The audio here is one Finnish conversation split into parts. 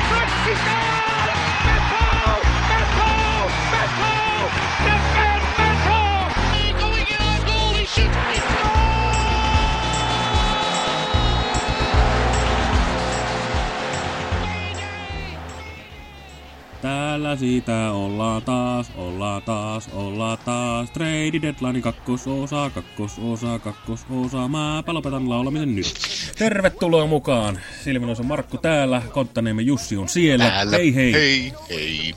Francisco! Täällä siitä ollaan taas, ollaan taas, ollaan taas. Trade deadline kakkososa, kakkososa, kakkososa. Mä lopetan laulamisen nyt. Tervetuloa mukaan. Silvinoisa Markku täällä, Konttaneemme Jussi on siellä. Täällä. Hei hei. Hei, hei.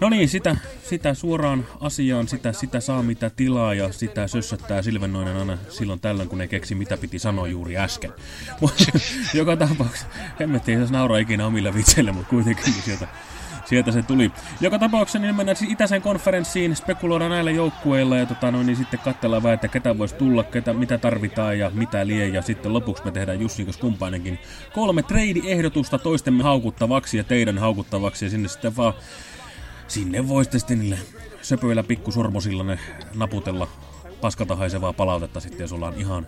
No niin, sitä, sitä suoraan asiaan, sitä, sitä saa mitä tilaa ja sitä sössöttää Silvennoinen aina silloin tällöin, kun ei keksi mitä piti sanoa juuri äsken. Mutta joka tapauksessa, hemmetti ei saisi nauraa ikinä omilla vitseille, mutta kuitenkin sieltä, sieltä se tuli. Joka tapauksessa niin mennään siis itäisen konferenssiin, spekuloidaan näillä joukkueilla ja tota, no, niin sitten katsellaan vähän, että ketä voisi tulla, ketä, mitä tarvitaan ja mitä lie. Ja sitten lopuksi me tehdään Jussin kanssa kumpainenkin kolme trade-ehdotusta toistemme haukuttavaksi ja teidän haukuttavaksi ja sinne sitten vaan Sinne voisitte sitten niille söpöillä pikkusormosilla ne naputella paskalta haisevaa palautetta sitten, jos ollaan ihan,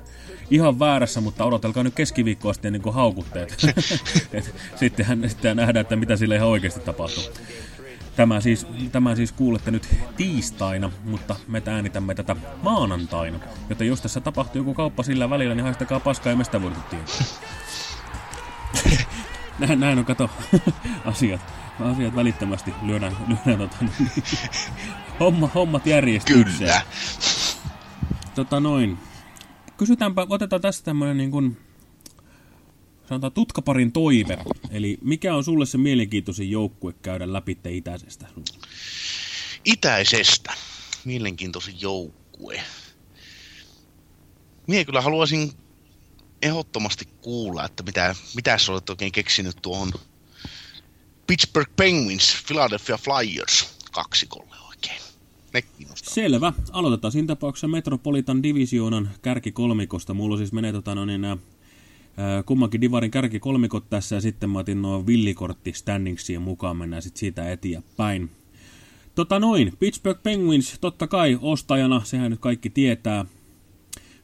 ihan väärässä, mutta odotelkaa nyt keskiviikkoa asti ennen kuin haukutteet. Et sittenhän, sitten nähdään, että mitä sille ihan oikeasti tapahtuu. Tämä siis, tämä siis kuulette nyt tiistaina, mutta me äänitämme tätä maanantaina. Joten jos tässä tapahtuu joku kauppa sillä välillä, niin haistakaa paskaa ja mestä voitu tietää. näin, näin on, kato, asiat. Asiat välittömästi lyödään, lyödään tota, niin, homma, hommat järjestykseen. Kyllä. Tota noin. Kysytäänpä, otetaan tästä tämmönen niin kuin, sanotaan tutkaparin toive. Eli mikä on sulle se mielenkiintoisin joukkue käydä läpi itäisestä? Itäisestä. Mielenkiintoisin joukkue. Mie kyllä haluaisin ehdottomasti kuulla, että mitä, mitä sä olet oikein keksinyt tuohon Pittsburgh Penguins, Philadelphia Flyers kaksikolle. Ne kiinnostaa. Selvä. Aloitetaan siinä tapauksessa Metropolitan Divisioonan kärkikolmikosta. Mulla siis menee tota, no, niin, ää, kummankin Divarin kärkikolmikot tässä ja sitten mä otin nuo villikortti standingsien mukaan. Mennään sitten siitä eteenpäin. Tota noin, Pittsburgh Penguins totta kai ostajana, sehän nyt kaikki tietää.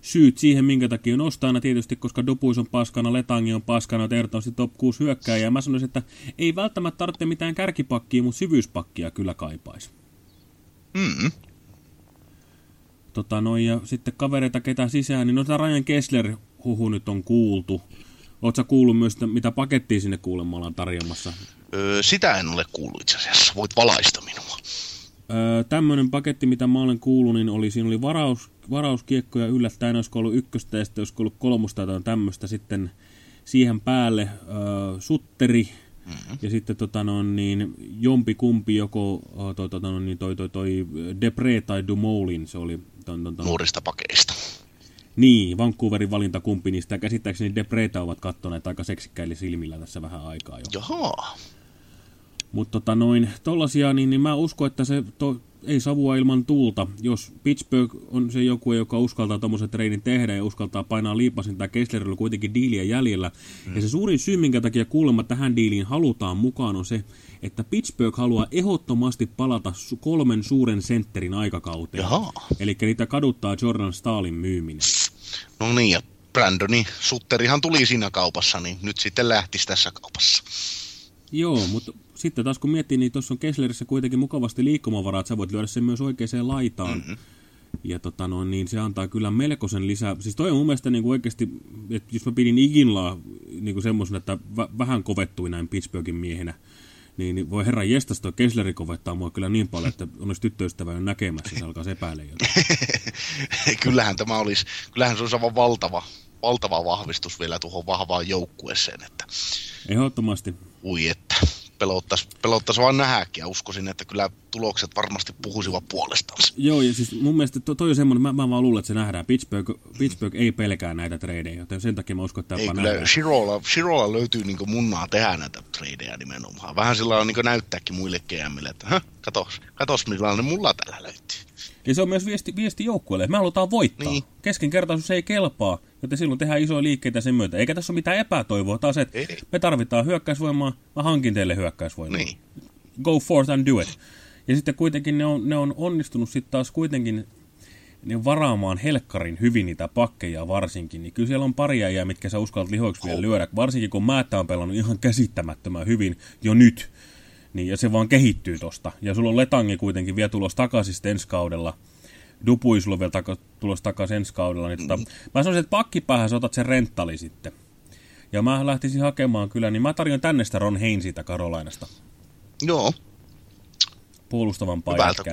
Syyt siihen, minkä takia on ostajana tietysti, koska Dupuis on paskana, Letangi on paskana, ehdottomasti top 6 hyökkääjä. Mä sanoisin, että ei välttämättä tarvitse mitään kärkipakkia, mutta syvyyspakkia kyllä kaipaisi. Mm. Tota noin, ja sitten kavereita ketä sisään, niin no tämä Ryan Kessler huhu nyt on kuultu. Oletko kuullut myös, mitä pakettia sinne kuulemma ollaan tarjoamassa? Öö, sitä en ole kuullut itse asiassa. Voit valaista minua. Öö, tämmöinen paketti, mitä mä olen kuullut, niin oli, siinä oli varaus, varauskiekkoja yllättäen, olisiko ollut ykköstä ja sitten olisiko ollut kolmosta tai tämmöistä sitten siihen päälle öö, sutteri mm-hmm. ja sitten tota, no, niin, jompi kumpi joko toi, tota, no, niin, toi, toi, toi Depre tai Dumoulin, se oli ton, ton, ton, Nuorista pakeista. Niin, Vancouverin valinta kumpi niistä. Käsittääkseni Depreta ovat kattoneet aika seksikkäillä silmillä tässä vähän aikaa jo. Jaha. Mutta tota noin, tollasia, niin, niin mä uskon, että se to, ei savua ilman tuulta. Jos Pittsburgh on se joku, joka uskaltaa tuommoisen treidin tehdä ja uskaltaa painaa liipasin, tai Kesslerillä kuitenkin diiliä jäljellä. Mm. Ja se suurin syy, minkä takia kuulemma tähän diiliin halutaan mukaan, on se, että Pittsburgh haluaa ehdottomasti palata kolmen suuren sentterin aikakauteen. Eli niitä kaduttaa Jordan Stalin myyminen. No niin, ja Brandoni Sutterihan tuli siinä kaupassa, niin nyt sitten lähtisi tässä kaupassa. Joo, mutta sitten taas kun miettii, niin tuossa on Kesslerissä kuitenkin mukavasti liikkumavaraa, että sä voit lyödä sen myös oikeaan laitaan. Mm -hmm. Ja tota no, niin se antaa kyllä melkoisen lisää. Siis toi on mun mielestä niin kuin oikeasti, että jos mä pidin Iginlaa niin kuin semmoisen, että vähän kovettui näin Pittsburghin miehenä, niin, niin voi herran jestas toi Kessleri kovettaa mua kyllä niin paljon, että olisi tyttöystävä näkemässä, se alkaa epäillä kyllähän tämä olisi, kyllähän se olisi aivan valtava, valtava vahvistus vielä tuohon vahvaan joukkueeseen, että... Ehdottomasti. Ui, että pelottaisi, pelottaisi vaan nähäkin ja uskoisin, että kyllä tulokset varmasti puhuisivat puolestaan. Joo, ja siis mun mielestä to, toi on semmoinen, mä, mä vaan luulen, että se nähdään. Pittsburgh, Pittsburgh ei pelkää näitä tradeja, joten sen takia mä uskon, että ei, kyllä. Shirola, Shirola löytyy niin munnaa tehdä näitä tradeja nimenomaan. Vähän sillä on niin näyttääkin muille GMille, että katos, katos millainen mulla täällä löytyy. Ja se on myös viesti, viesti joukkueelle, me halutaan voittaa. Niin. Keskinkertaisuus ei kelpaa, joten silloin tehdään isoja liikkeitä sen myötä. Eikä tässä ole mitään epätoivoa. Taas, että ei. me tarvitaan hyökkäysvoimaa, mä hankin teille hyökkäysvoimaa. Niin. Go forth and do it. Ja sitten kuitenkin ne on, ne on onnistunut sitten taas kuitenkin niin varaamaan helkkarin hyvin niitä pakkeja varsinkin, niin kyllä siellä on pari äijää, mitkä sä uskallat lihoiksi vielä lyödä, varsinkin kun Määttä on pelannut ihan käsittämättömän hyvin jo nyt, niin, ja se vaan kehittyy tosta. Ja sulla on Letangi kuitenkin vielä tulos takaisin ensi kaudella, Dupui sulla on vielä taka, tulos takaisin ensi kaudella, niin tota, mä sanoisin, että pakkipäähän sä otat sen renttali sitten. Ja mä lähtisin hakemaan kyllä, niin mä tarjon tänne sitä Ron Hainsita Karolainasta. Joo,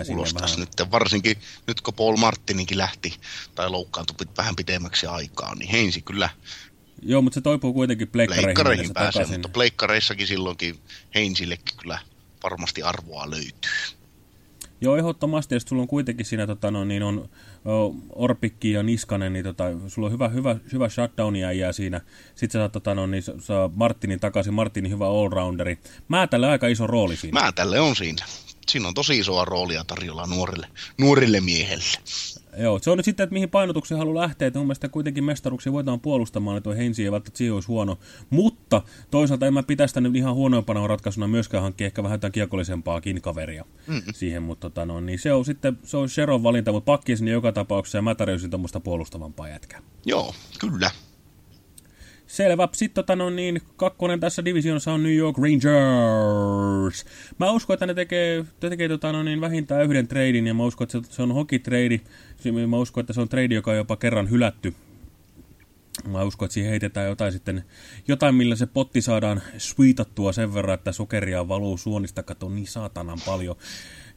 sinne kuulostaisi vähän. nyt. Varsinkin nyt kun Paul Martininkin lähti tai loukkaantui vähän pidemmäksi aikaa, niin Heinsi kyllä Joo, mutta se toipuu kuitenkin pleikkareihin, pääsee, takaisin. mutta pleikkareissakin silloinkin Heinzillekin kyllä varmasti arvoa löytyy. Joo, ehdottomasti, ja sulla on kuitenkin siinä tota, no, niin on Orpikki ja Niskanen, niin tota, sulla on hyvä, hyvä, hyvä shutdownia jää siinä. Sitten sä saat tota, no, niin, saa Martinin takaisin, Martinin hyvä allrounderi. Mä tälle aika iso rooli siinä. Mä tälle on siinä. Siinä on tosi isoa roolia tarjolla nuorille, nuorille miehelle. Joo, se on nyt sitten, että mihin painotukseen haluaa lähteä. Että mun mielestä kuitenkin mestaruksia voidaan puolustamaan, että tuo Heinsi ei välttämättä siihen olisi huono. Mutta toisaalta en mä pitäisi sitä nyt ihan huonoimpana ratkaisuna myöskään hankkia ehkä vähän jotain kiekollisempaakin kaveria -mm. siihen. Mutta tota, no, niin se on sitten se on Sheron valinta, mutta pakki sinne joka tapauksessa ja mä tarjosin tuommoista puolustavampaa jätkää. Joo, kyllä. Selvä. Sitten tota, no, niin, kakkonen tässä divisioonassa on New York Rangers. Mä uskon, että ne tekee, ne tekee tota, no, niin, vähintään yhden treidin ja mä uskon, että se, se on hokitrade. Mä uskon, että se on trade, joka on jopa kerran hylätty. Mä uskon, että siihen heitetään jotain sitten, jotain millä se potti saadaan sweetattua sen verran, että sokeria valuu suonista, kato niin saatanan paljon,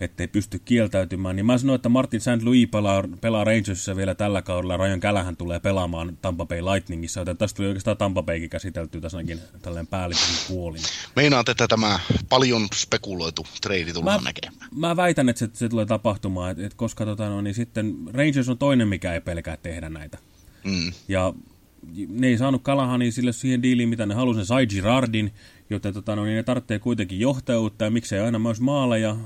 ettei pysty kieltäytymään. Niin mä sanoin, että Martin St. Louis pelaa, pelaa Rangersissa vielä tällä kaudella, Ryan Kälähän tulee pelaamaan Tampa Bay Lightningissa, joten tästä tuli oikeastaan Tampa Baykin käsitelty tässä ainakin tälleen päällisin puolin. Meinaat, että tämä paljon spekuloitu trade tullaan Mä- näkemään. Mä väitän, että se, se tulee tapahtumaan, että, että koska tota, no, niin sitten Rangers on toinen, mikä ei pelkää tehdä näitä. Mm. Ja ne ei saanut Kalahani sille siihen diiliin, mitä ne halusi, ne sai Girardin, joten tota, no, niin ne tarvitsee kuitenkin johtajuutta, ja miksei aina myös maaleja,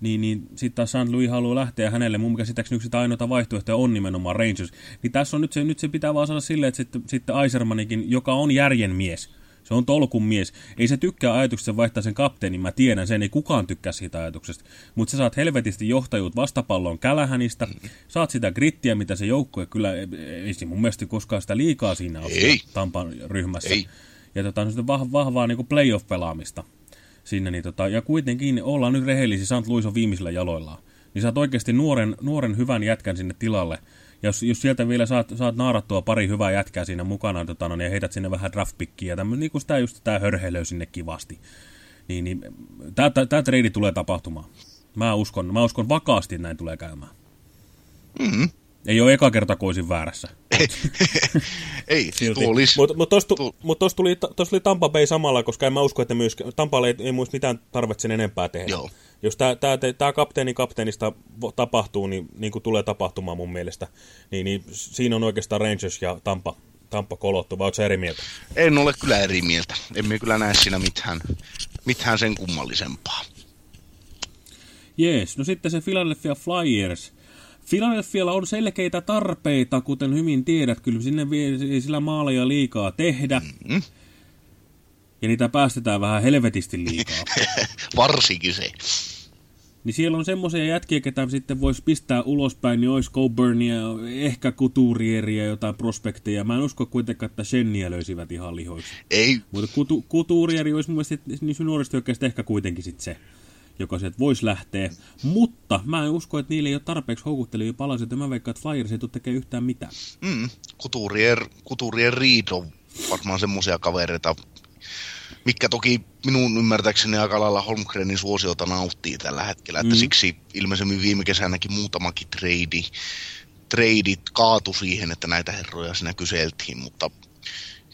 niin, niin sitten taas St. Louis haluaa lähteä hänelle, mun käsittääkseni yksi sitä ainoita vaihtoehtoja on nimenomaan Rangers. Niin tässä on nyt se, nyt se pitää vaan saada silleen, että sitten, sitten Aisermanikin, joka on järjen mies, se on tolkun mies. Ei se tykkää ajatuksesta vaihtaa sen kapteenin, mä tiedän sen, ei kukaan tykkää siitä ajatuksesta. Mutta sä saat helvetisti johtajuut vastapalloon Kälähänistä, saat sitä grittiä, mitä se joukkue kyllä, ei, ei se mun mielestä koskaan sitä liikaa siinä ole Ei. Tampan ryhmässä. Ei. Ja tota, on sitten vah, vahvaa niin playoff-pelaamista sinne. Niin tota, ja kuitenkin ollaan nyt rehellisiä, St. Louis on viimeisillä jaloillaan. Niin saat oikeasti nuoren, nuoren hyvän jätkän sinne tilalle. Ja jos, jos sieltä vielä saat, saat naarattua pari hyvää jätkää siinä mukana, tota, no, niin heität sinne vähän draftpickia ja tämmöinen, niin kuin sitä just tämä hörhelöy sinne kivasti. Niin, niin tämä trade tulee tapahtumaan. Mä uskon, mä uskon vakaasti, että näin tulee käymään. Mm. Ei ole eka kerta, kun olisin väärässä. Ei, Silti. tuo olisi... Mutta mut tuossa tuo- mut tos tuli, tos tuli Tampa Bay samalla, koska en mä usko, että myös Tampalle ei, ei muista mitään tarvitse sen enempää tehdä. Joo. Jos tämä tää, tää, tää kapteeni kapteenista tapahtuu, niin, niin kuin tulee tapahtumaan mun mielestä, niin, niin siinä on oikeastaan Rangers ja Tampa, Tampa kolottu, vai ootko eri mieltä? En ole kyllä eri mieltä. Emme kyllä näe siinä mitään, mitään sen kummallisempaa. Jees, no sitten se Philadelphia Flyers. Philadelphialla on selkeitä tarpeita, kuten hyvin tiedät. Kyllä sinne vie- ei sillä maaleja liikaa tehdä. Mm. Ja niitä päästetään vähän helvetisti liikaa. Varsinkin se. niin siellä on semmoisia jätkiä, ketä sitten voisi pistää ulospäin, niin olisi Coburnia, ehkä Couturieria, jotain prospekteja. Mä en usko kuitenkaan, että Shenniä löysivät ihan lihoiksi. Ei, Mutta kutu, Couturieri olisi mun mielestä niin nuorista oikeastaan ehkä kuitenkin sit se, joka sieltä voisi lähteä. Mutta mä en usko, että niille ei ole tarpeeksi houkuttelevia palasia, että mä veikkaan, että Flyers ei tule tekemään yhtään mitään. mm, Couturier, Couturier Reed on varmaan semmoisia kavereita, mikä toki minun ymmärtääkseni aika lailla Holmgrenin suosiota nauttii tällä hetkellä, että Mm. siksi ilmeisemmin viime kesänäkin muutamakin trade, treidit kaatu siihen, että näitä herroja siinä kyseltiin, mutta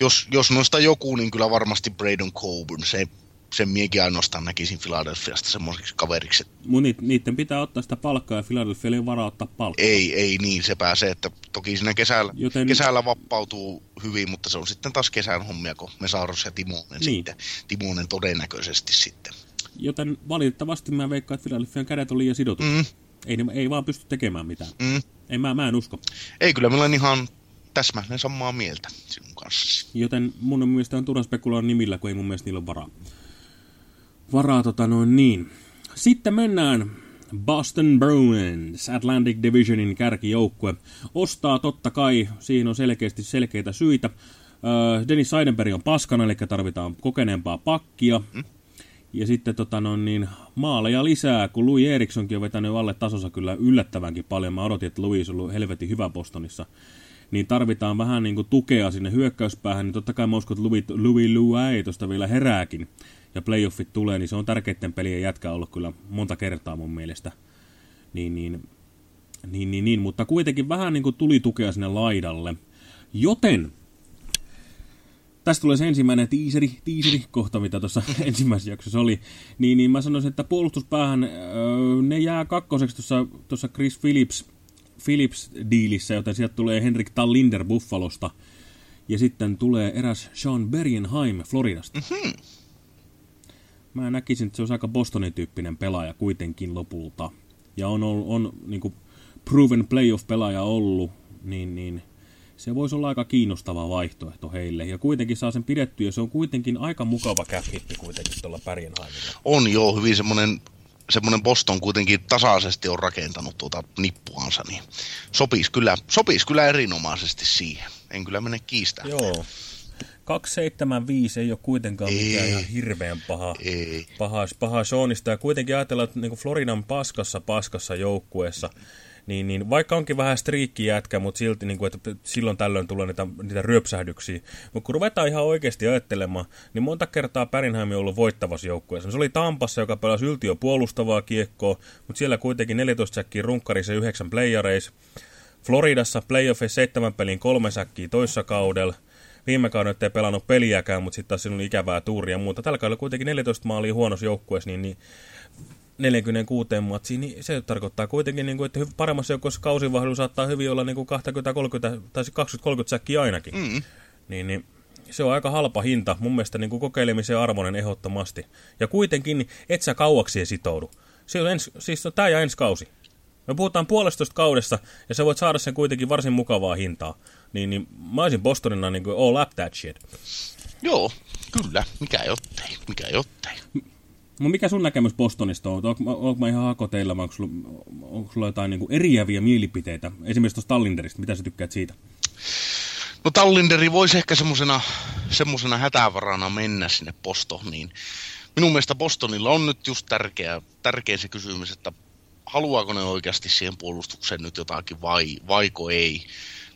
jos, jos noista joku, niin kyllä varmasti Braden Coburn, se, sen miekin ainoastaan näkisin Philadelphiasta semmoiseksi kaveriksi, Mun niiden pitää ottaa sitä palkkaa ja Philadelphia ei varaa ottaa palkkaa. ei, ei niin, se pääsee, että toki siinä kesällä, Joten- kesällä vapautuu hyvin, mutta se on sitten taas kesän hommia, kun Mesaros ja Timonen Niin. sitten, Timonen todennäköisesti sitten. Joten valitettavasti mä veikkaan, että Philadelphian kädet on liian sidotut. Mm. Ei, ei vaan pysty tekemään mitään. mm. Ei, mä, mä en usko. Ei, kyllä mä olen ihan täsmälleen samaa mieltä sinun kanssa. Joten mun mielestä on turha spekuloida nimillä, kun ei mun mielestä niillä ole varaa. Varaa tota noin niin. Sitten mennään Boston Bruins, Atlantic Divisionin kärkijoukkue, ostaa totta kai, siihen on selkeästi selkeitä syitä. Dennis Seidenberg on paskana, eli tarvitaan kokeneempaa pakkia. Mm. Ja sitten tota, no, niin, maaleja lisää, kun Louis Erikssonkin on vetänyt alle tasossa kyllä yllättävänkin paljon. Mä odotin, että Louis on ollut helvetin hyvä Bostonissa. Niin tarvitaan vähän niin kuin, tukea sinne hyökkäyspäähän, niin totta kai mä uskon, että Louis, Louis Louis ei tuosta vielä herääkin ja playoffit tulee, niin se on tärkeiden pelien jätkä ollut kyllä monta kertaa mun mielestä. Niin, niin, niin, niin, niin. mutta kuitenkin vähän niin kuin tuli tukea sinne laidalle. Joten Tästä tulee se ensimmäinen tiiseri, tiiseri kohta, mitä tuossa ensimmäisessä jaksossa oli. Niin, niin mä sanoisin, että puolustuspäähän öö, ne jää kakkoseksi tuossa Chris Phillips, Phillips-diilissä, joten sieltä tulee Henrik Tallinder Buffalosta. Ja sitten tulee eräs Sean Bergenheim Floridasta. Mm-hmm. Mä näkisin, että se on aika Bostonin tyyppinen pelaaja kuitenkin lopulta. Ja on, on, on niin kuin proven playoff-pelaaja ollut, niin, niin se voisi olla aika kiinnostava vaihtoehto heille. Ja kuitenkin saa sen pidettyä, ja se on kuitenkin aika mukava cap hitti kuitenkin tuolla Pärjenheimilla. On joo, hyvin semmoinen semmoinen Boston kuitenkin tasaisesti on rakentanut tuota nippuansa, niin sopisi kyllä, sopisi kyllä erinomaisesti siihen. En kyllä mene kiistämään. Joo. 275 ei ole kuitenkaan ei, mikään ihan hirveän paha, ei. paha, paha Seanista. Ja kuitenkin ajatellaan, että niin Floridan paskassa paskassa joukkueessa, niin, niin vaikka onkin vähän striikki jätkä, mutta silti niin kuin, että silloin tällöin tulee niitä, niitä ryöpsähdyksiä. Mutta kun ruvetaan ihan oikeasti ajattelemaan, niin monta kertaa Pärinheim on ollut voittavassa joukkueessa. Se oli Tampassa, joka pelasi yltiö puolustavaa kiekkoa, mutta siellä kuitenkin 14 säkkiä runkkarissa ja 9 playareissa. Floridassa playoffeissa 7 pelin kolme säkkiä toissa kaudella. Viime kauden ei pelannut peliäkään, mutta sitten taas siinä oli ikävää tuuria ja muuta. Tällä kaudella kuitenkin 14 maalia huonossa joukkueessa, niin, niin 46 matsiin, niin se tarkoittaa kuitenkin, niin kuin, että paremmassa joukkueessa kausivahdu saattaa hyvin olla niin 20-30 tai 20-30 säkkiä ainakin. Mm. Niin, niin se on aika halpa hinta, mun mielestä niin kuin kokeilemisen arvoinen ehdottomasti. Ja kuitenkin niin et sä kauaksi sitoudu. Se on ens, siis on tämä ja ensi kausi. Me puhutaan puolestosta kaudessa, ja sä voit saada sen kuitenkin varsin mukavaa hintaa. Niin, niin mä olisin Bostonina niin kuin all up that shit. Joo, kyllä. Mikä jottei, mikä jottei. No mikä sun näkemys Bostonista on? Onko, onko mä ihan hakoteilla vai onko sulla, onko sulla jotain niin kuin eriäviä mielipiteitä? Esimerkiksi tuosta Tallinderista, mitä sä tykkäät siitä? No Tallinderi voisi ehkä semmosena, semmosena hätävarana mennä sinne Bostoniin. Minun mielestä Bostonilla on nyt just tärkeä, tärkeä se kysymys, että haluaako ne oikeasti siihen puolustukseen nyt jotakin vai, vaiko ei.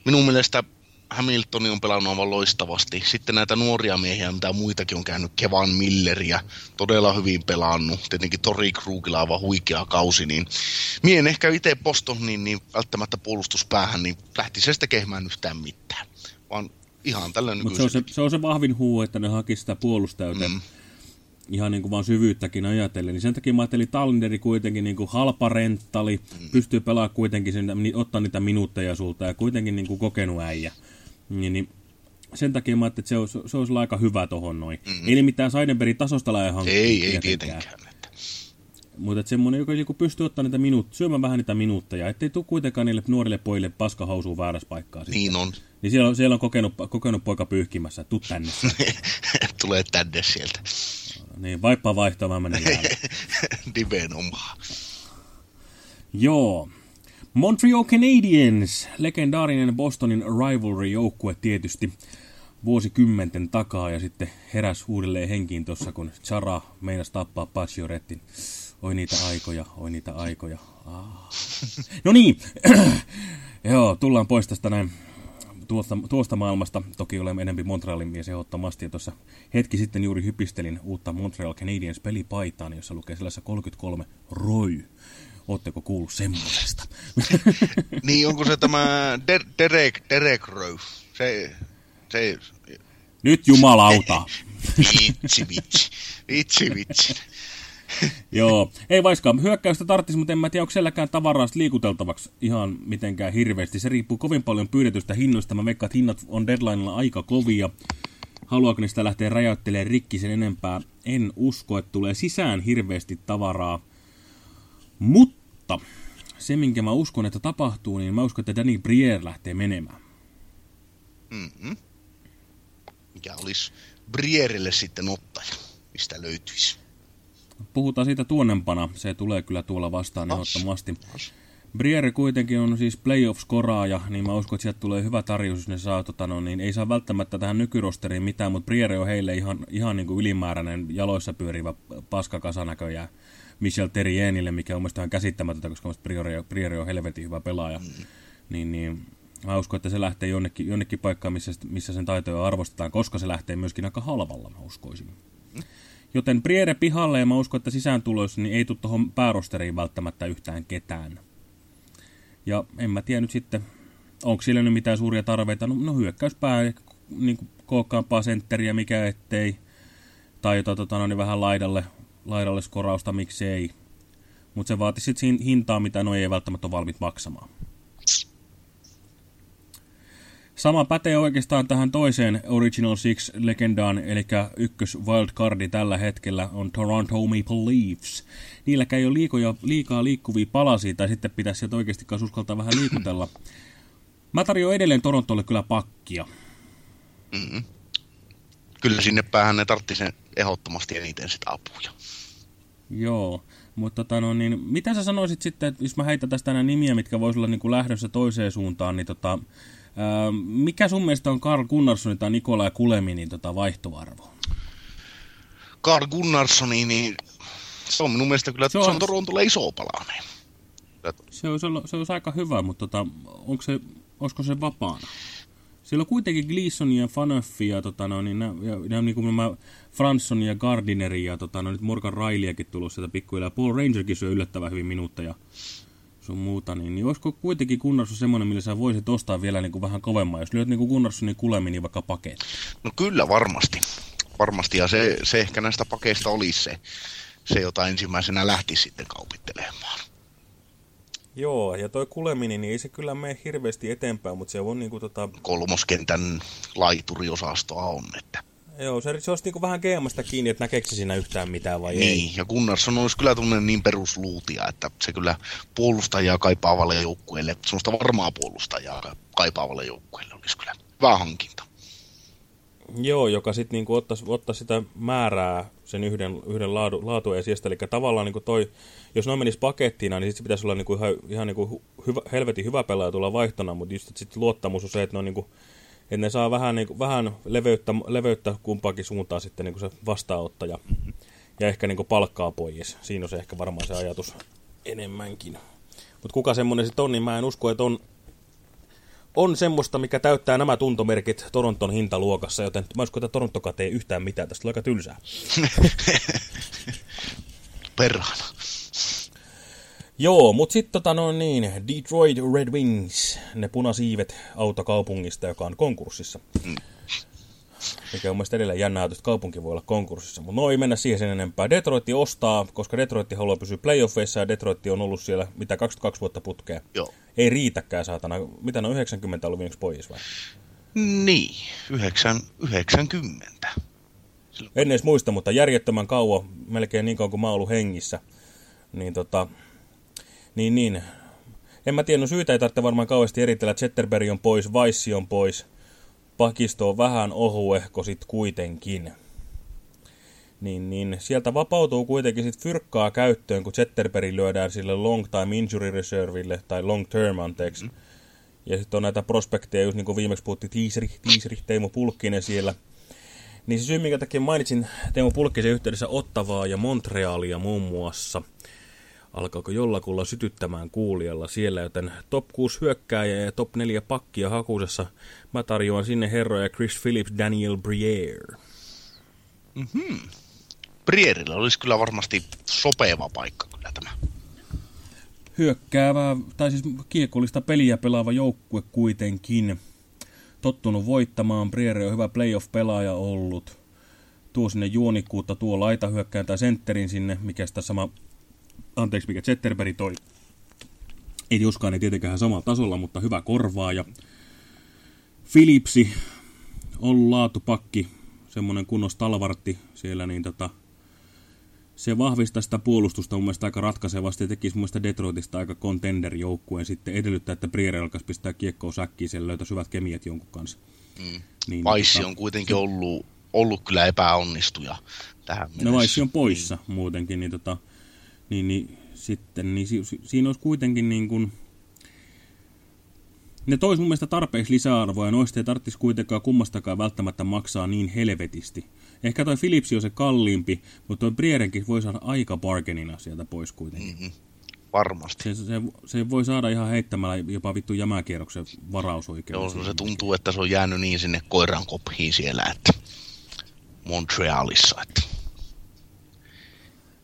Minun mielestä Hamiltoni on pelannut aivan loistavasti. Sitten näitä nuoria miehiä, mitä muitakin on käynyt, Kevan Milleriä, todella hyvin pelannut. Tietenkin Tori Krugilla aivan huikea kausi, niin mien ehkä itse Boston, niin, niin välttämättä puolustuspäähän, niin lähti se sitä kehmään yhtään mitään. Vaan ihan tällä se on se, se on se vahvin huu, että ne haki sitä puolustajuutta. Mm ihan niin kuin vaan syvyyttäkin ajatellen. Niin sen takia mä ajattelin Tallinderi kuitenkin niin kuin halpa renttali, mm. pystyy pelaamaan kuitenkin sen, ottaa niitä minuutteja sulta ja kuitenkin niin kuin kokenut äijä. Niin, niin sen takia mä ajattelin, että se olisi, se olisi aika hyvä tohon noin. Mm. Ei mitään Seidenbergin tasosta lähde Ei, ei tietenkään. Mutta semmoinen, joka joku pystyy ottamaan niitä minuutteja, syömään vähän niitä minuutteja, ettei tule kuitenkaan niille nuorille pojille paskahausuun väärässä paikkaa. Sitten. Niin on. Niin siellä on, siellä on kokenut, kokenut poika pyyhkimässä, tuu tänne. Tulee tänne sieltä. Niin, vaippa vaihtaa, mä menen Nimenomaan. Joo. Montreal Canadiens, legendaarinen Bostonin rivalry-joukkue tietysti vuosikymmenten takaa ja sitten heräs uudelleen henkiin tuossa, kun Chara meinasi tappaa Paciorettin. Oi niitä aikoja, oi niitä aikoja. Ah. No niin, joo, tullaan pois tästä näin tuosta, tuosta maailmasta. Toki olemme enemmän Montrealin mies ehdottomasti. Ja tuossa hetki sitten juuri hypistelin uutta Montreal Canadiens pelipaitaan, jossa lukee sellaisessa 33 ROY. Oletteko kuullut semmoisesta? niin, onko se tämä Der Derek, Derek Rowe? Se, se... Nyt jumalauta. vitsi, vitsi. Vitsi, vitsi. Joo, ei vaiskaan. Hyökkäystä tarttisi, mutta en mä tiedä, onko sielläkään tavaraa liikuteltavaksi ihan mitenkään hirveästi. Se riippuu kovin paljon pyydetystä hinnoista. Mä veikkaan, että hinnat on deadlinella aika kovia. Haluaako niistä lähteä räjäyttelemään rikki sen enempää? En usko, että tulee sisään hirveästi tavaraa. Mutta se, minkä mä uskon, että tapahtuu, niin mä uskon, että Danny Briere lähtee menemään. Mm -hmm. Mikä olisi Brierille sitten ottaja, mistä löytyisi? Puhutaan siitä tuonnempana. Se tulee kyllä tuolla vastaan ehdottomasti. Briere kuitenkin on siis playoffs-koraaja, niin mä uskon, että sieltä tulee hyvä tarjous, jos ne saa, tota, no, niin ei saa välttämättä tähän nykyrosteriin mitään, mutta Briere on heille ihan, ihan niin kuin ylimääräinen jaloissa pyörivä paskakasa näköjään Michel Terrienille, mikä on mielestäni ihan käsittämätöntä, koska Briere, Briere on helvetin hyvä pelaaja. Mm. Niin, niin mä uskon, että se lähtee jonnekin, jonnekin paikkaan, missä, missä sen taitoja arvostetaan, koska se lähtee myöskin aika halvalla, mä uskoisin. Joten Briere pihalle, ja mä uskon, että sisääntuloissa niin ei tule tuohon päärosteriin välttämättä yhtään ketään. Ja en mä tiedä nyt sitten, onko sillä nyt mitään suuria tarveita. No, no hyökkäyspää, niin kookkaampaa sentteriä, mikä ettei. Tai jota, tota, no, niin vähän laidalle, laidalle skorausta, miksei. Mutta se vaatisi sitten hintaa, mitä no ei välttämättä ole valmiit maksamaan. Sama pätee oikeastaan tähän toiseen Original Six-legendaan, eli ykkös wildcardi tällä hetkellä on Toronto Maple Leafs. Niilläkään ei ole liikoja, liikaa liikkuvia palasia, tai sitten pitäisi sieltä oikeasti uskaltaa vähän liikutella. Mä tarjoan edelleen Torontolle kyllä pakkia. Mm -hmm. Kyllä sinne päähän ne tarvitsisi ehdottomasti eniten sitä apuja. Joo, mutta tota, no, niin, mitä sä sanoisit sitten, että jos mä heitän tästä nämä nimiä, mitkä voisi olla niin kuin lähdössä toiseen suuntaan, niin tota, mikä sun mielestä on Karl Gunnarssonin tai Nikola Kuleminin tota vaihtoarvo? Karl Gunnarssoni, niin se on minun mielestä kyllä, se on, se on Torontolle iso palanen. Se on, se, on, se on aika hyvä, mutta tota, onko se, olisiko se vapaana? Siellä on kuitenkin Gleason ja Fanöffi ja, tota, no, niin, ja, ja niin kuin mä Fransson ja Gardineri ja tota, no, nyt Morgan Rileyäkin tullut sieltä pikkuhiljaa. Paul Rangerkin syö yllättävän hyvin minuutteja sun muuta, niin, niin olisiko kuitenkin Gunnarsson semmoinen, millä sä voisit ostaa vielä niin kuin vähän kovemman, jos lyöt niin kuin Gunnarssonin kulemmin niin vaikka paketti? No kyllä varmasti. Varmasti, ja se, se ehkä näistä pakeista olisi se, se, jota ensimmäisenä lähti sitten kaupittelemaan. Joo, ja toi kulemini, niin ei se kyllä mene hirveästi eteenpäin, mutta se on niinku tota... Kolmoskentän laituriosastoa on, että... Joo, se, se olisi niinku vähän GMstä kiinni, että näkeekö siinä yhtään mitään vai niin, ei. Niin, ja Gunnarsson olisi kyllä tunnen niin perusluutia, että se kyllä puolustajaa kaipaavalle joukkueelle, semmoista varmaa puolustajaa kaipaavalle joukkueelle olisi kyllä hyvä hankinta. Joo, joka sitten niinku ottaisi, ottaisi sitä määrää sen yhden, yhden laatu, laatuesiästä. Eli tavallaan niinku toi, jos noin menisi pakettina, niin sitten se pitäisi olla niinku ihan, ihan niinku hyvä, helvetin hyvä pelaaja tulla vaihtona, mutta just sitten luottamus on se, että ne on niinku, että ne saa vähän, niinku, vähän leveyttä, leveyttä kumpaakin suuntaan sitten niinku se vastaanottaja. Ja ehkä niinku palkkaa pois. Siinä on se ehkä varmaan se ajatus enemmänkin. Mutta kuka semmoinen sitten on, niin mä en usko, että on on semmoista, mikä täyttää nämä tuntomerkit Toronton hintaluokassa, joten mä uskon, että Torontokaan tee yhtään mitään. Tästä tulee aika tylsää. Perhana. Joo, mutta sitten tota no niin, Detroit Red Wings, ne punasiivet autokaupungista, joka on konkurssissa. Mm. Mikä on mielestäni edelleen jännää, että kaupunki voi olla konkurssissa. Mutta no ei mennä siihen sen enempää. Detroit ostaa, koska Detroit haluaa pysyä playoffeissa ja Detroit on ollut siellä mitä 22 vuotta putkea. Joo. Ei riitäkään saatana. Mitä ne on 90 ollut viimeksi pois vai? Niin, 9, 90. En edes muista, mutta järjettömän kauan, melkein niin kauan kuin mä oon ollut hengissä. Niin tota, niin niin. En mä tiedä, no syytä ei tarvitse varmaan kauheasti eritellä. Zetterberg on pois, Weissi on pois pakisto on vähän ohuehko sit kuitenkin. Niin, niin sieltä vapautuu kuitenkin sit fyrkkaa käyttöön, kun Zetterberg lyödään sille long time injury reserville, tai long term anteeksi. Mm. Ja sitten on näitä prospekteja, just niin kuin viimeksi puhuttiin, tiiseri, tiiseri, Teemu Pulkkinen siellä. Niin se syy, minkä takia mainitsin Teemu Pulkkisen yhteydessä Ottavaa ja Montrealia muun muassa – alkaako jollakulla sytyttämään kuulijalla siellä, joten top 6 hyökkääjä ja top 4 pakkia hakusessa mä tarjoan sinne herroja Chris Phillips, Daniel Briere. Mm -hmm. Brierillä olisi kyllä varmasti sopeva paikka kyllä tämä. Hyökkäävä, tai siis kiekollista peliä pelaava joukkue kuitenkin. Tottunut voittamaan, Briere on hyvä playoff-pelaaja ollut. Tuo sinne juonikkuutta, tuo laita hyökkään tai sentterin sinne, mikä sitä sama anteeksi mikä Zetterberg toi. Ei joskaan ei tietenkään samalla tasolla, mutta hyvä korvaa ja Philipsi on laatupakki, semmoinen kunnos talvartti siellä, niin tota, se vahvistaa sitä puolustusta mun mielestä aika ratkaisevasti ja tekisi mun mielestä Detroitista aika contender-joukkueen sitten edellyttää, että Briere alkaisi pistää kiekkoa säkkiin, siellä löytäisi hyvät kemiat jonkun kanssa. Mm. Niin, Vaissi tota, on kuitenkin se... ollut ollut kyllä epäonnistuja tähän mennessä. No Vaissi on poissa niin. muutenkin, niin, tota, niin, niin sitten, niin si, si, siinä olisi kuitenkin niin kuin, ne tois mun mielestä tarpeeksi lisäarvoa, ja noista ei tarvitsisi kuitenkaan kummastakaan välttämättä maksaa niin helvetisti. Ehkä toi Philips on se kalliimpi, mutta toi Brierenkin voi saada aika bargainina sieltä pois kuitenkin. Mm -hmm. Varmasti. Se, se, se voi saada ihan heittämällä jopa vittu jämäkierroksen varausoikeus. Joo, se tuntuu, että se on jäänyt niin sinne koiran kophiin siellä, että Montrealissa. Että...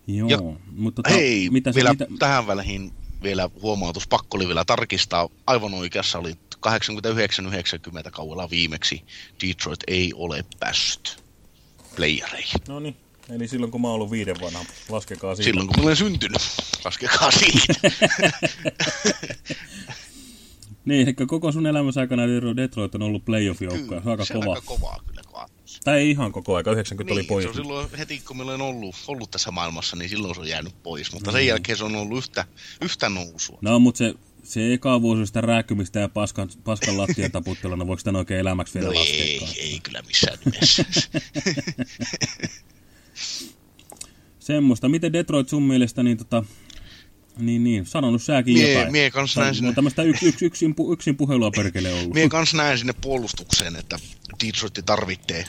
Joo, ja, mutta ta, hei, mitä vielä mitä... tähän väliin vielä huomautus, pakko oli vielä tarkistaa, aivan oikeassa oli 89-90 kaudella viimeksi Detroit ei ole päässyt playereihin. No niin, eli silloin kun mä oon ollut viiden vanha, laskekaa siitä. Silloin kun mä olen syntynyt, laskekaa siitä. niin, ehkä koko sun elämässä aikana Detroit on ollut playoff-joukkoja, se on aika se kova. aika kovaa kyllä Tai ei ihan koko aika, 90 niin, oli pois. Se on silloin heti, kun meillä on ollut, ollut tässä maailmassa, niin silloin se on jäänyt pois. Mutta sen mm. jälkeen se on ollut yhtä, yhtä nousua. No, mutta se, se eka vuosi sitä rääkymistä ja paskan, paskan lattian taputteluna, voiko sitä oikein elämäksi vielä no ei, ei kyllä missään nimessä. Semmoista. Miten Detroit sun mielestä, niin tota, niin, niin. Sanonut säkin mie, jotain. Mie kans näin sinne... tämmöistä yks, yks, yksin, yksin puhelua perkele ollut. Mie kans näin sinne puolustukseen, että Detroit tarvitsee,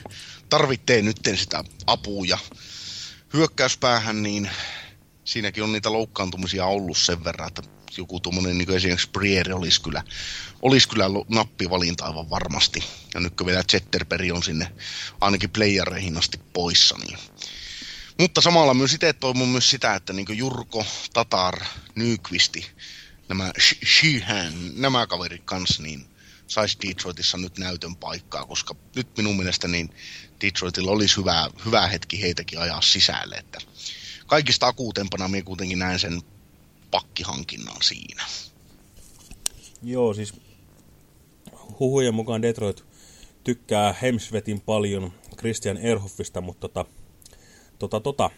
tarvitsee nyt sitä apua ja hyökkäyspäähän, niin siinäkin on niitä loukkaantumisia ollut sen verran, että joku tuommoinen niin esimerkiksi Briere olisi kyllä, olisi kyllä nappivalinta aivan varmasti. Ja nyt kun vielä Zetterberg on sinne ainakin playereihin asti poissa, niin mutta samalla myös itse toivon myös sitä, että niin Jurko, Tatar, Nykvisti, nämä Sheehan, nämä kaverit kanssa, niin saisi Detroitissa nyt näytön paikkaa, koska nyt minun mielestä niin Detroitilla olisi hyvä, hyvä hetki heitäkin ajaa sisälle. Että kaikista akuutempana minä kuitenkin näen sen pakkihankinnan siinä. Joo, siis huhujen mukaan Detroit tykkää Hemsvetin paljon Christian Erhoffista, mutta tota, Tota, tota.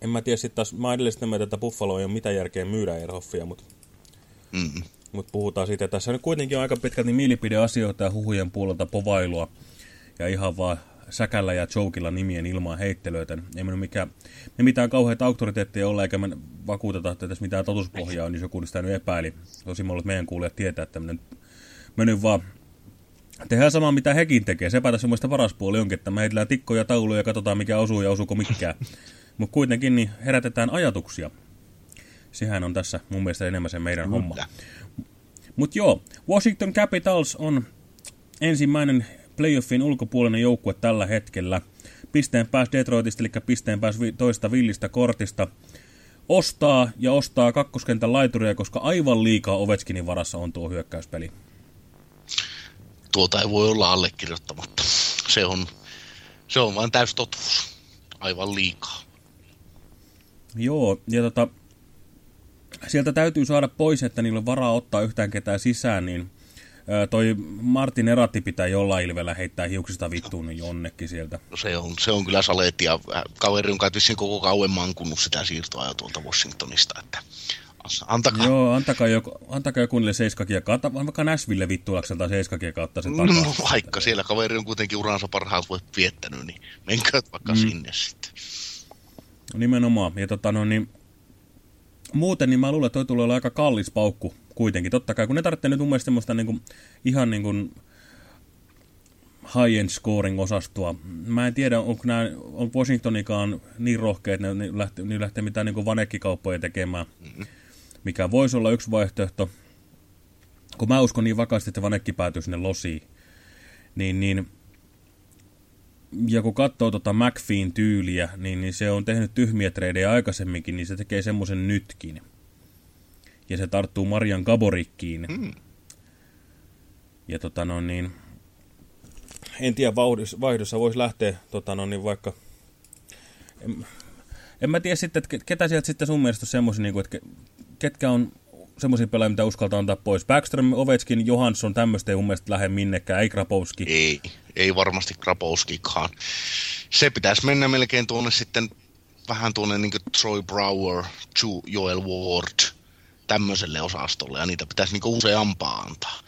En mä tiedä sitten taas, mä edelleen sitä mieltä, että Buffalo ei ole mitään järkeä myydä Erhoffia, mutta mm. mut puhutaan siitä. Tässä nyt kuitenkin on aika pitkälti mielipideasioita ja huhujen puolelta povailua ja ihan vaan säkällä ja chokilla nimien ilmaan heittelyitä. Ei mennyt mikään, me mitään kauheita auktoriteetteja olla, eikä me vakuuteta, että tässä mitään totuuspohjaa on, niin joku sitä nyt epäili. Tosi että meidän kuulijat tietää, että mennyt vaan Tehdään sama, mitä hekin tekee. Sepä tässä mun paras puoli onkin, että me heitellään tikkoja tauluja ja katsotaan, mikä osuu ja osuuko mikään. Mutta kuitenkin niin herätetään ajatuksia. Sehän on tässä mun mielestä enemmän se meidän Kyllä. homma. Mutta joo, Washington Capitals on ensimmäinen playoffin ulkopuolinen joukkue tällä hetkellä. Pisteen pääs Detroitista, eli pisteen pääs toista villistä kortista. Ostaa ja ostaa kakkoskentän laituria, koska aivan liikaa Ovechkinin varassa on tuo hyökkäyspeli tuota ei voi olla allekirjoittamatta. Se on, se on vain täys totuus. Aivan liikaa. Joo, ja tota, sieltä täytyy saada pois, että niillä on varaa ottaa yhtään ketään sisään, niin toi Martin Eratti pitää jollain ilvellä heittää hiuksista vittuun jonnekin sieltä. No se on, se on kyllä saletti ja kaveri on kai koko kauan mankunut sitä siirtoa jo tuolta Washingtonista, että Antakaa. Joo, antakaa joku, antakaa joku niille seiskakiekaa. vaikka Näsville vittuakselta seiskakiekaa ottaa sen takaa. No vaikka siellä kaveri on kuitenkin uransa parhaat voi viettänyt, niin menkää vaikka mm. sinne sitten. Nimenomaan. Ja tota no niin, muuten niin mä luulen, että toi tulee olla aika kallis paukku kuitenkin. Totta kai, kun ne tarvitsee nyt mun mielestä semmoista niin kuin, ihan niin kuin high-end scoring-osastoa. Mä en tiedä, onko, nämä, on Washingtonikaan niin rohkeat, että ne lähtee, ne lähtee mitään niin vanekkikauppoja tekemään. Mm -hmm mikä voisi olla yksi vaihtoehto. Kun mä uskon niin vakaasti, että Vanekki päätyy sinne losiin, niin, niin ja kun katsoo tota McFeen tyyliä, niin, niin se on tehnyt tyhmiä treidejä aikaisemminkin, niin se tekee semmoisen nytkin. Ja se tarttuu Marian Gaborikkiin. Mm. Ja tota no niin, en tiedä, vaihdossa voisi lähteä tota no niin vaikka... En, en mä tiedä sitten, että ketä sieltä sitten sun mielestä on semmoisia, niin kuin, että ketkä on semmoisia pelaajia, mitä uskaltaa antaa pois. Backstrom, Ovechkin, Johansson, tämmöistä ei mun mielestä lähde minnekään, ei Krapowski. Ei, ei varmasti Krapowskikaan. Se pitäisi mennä melkein tuonne sitten vähän tuonne niin Troy Brower, Joel Ward, tämmöiselle osastolle, ja niitä pitäisi niin useampaa antaa.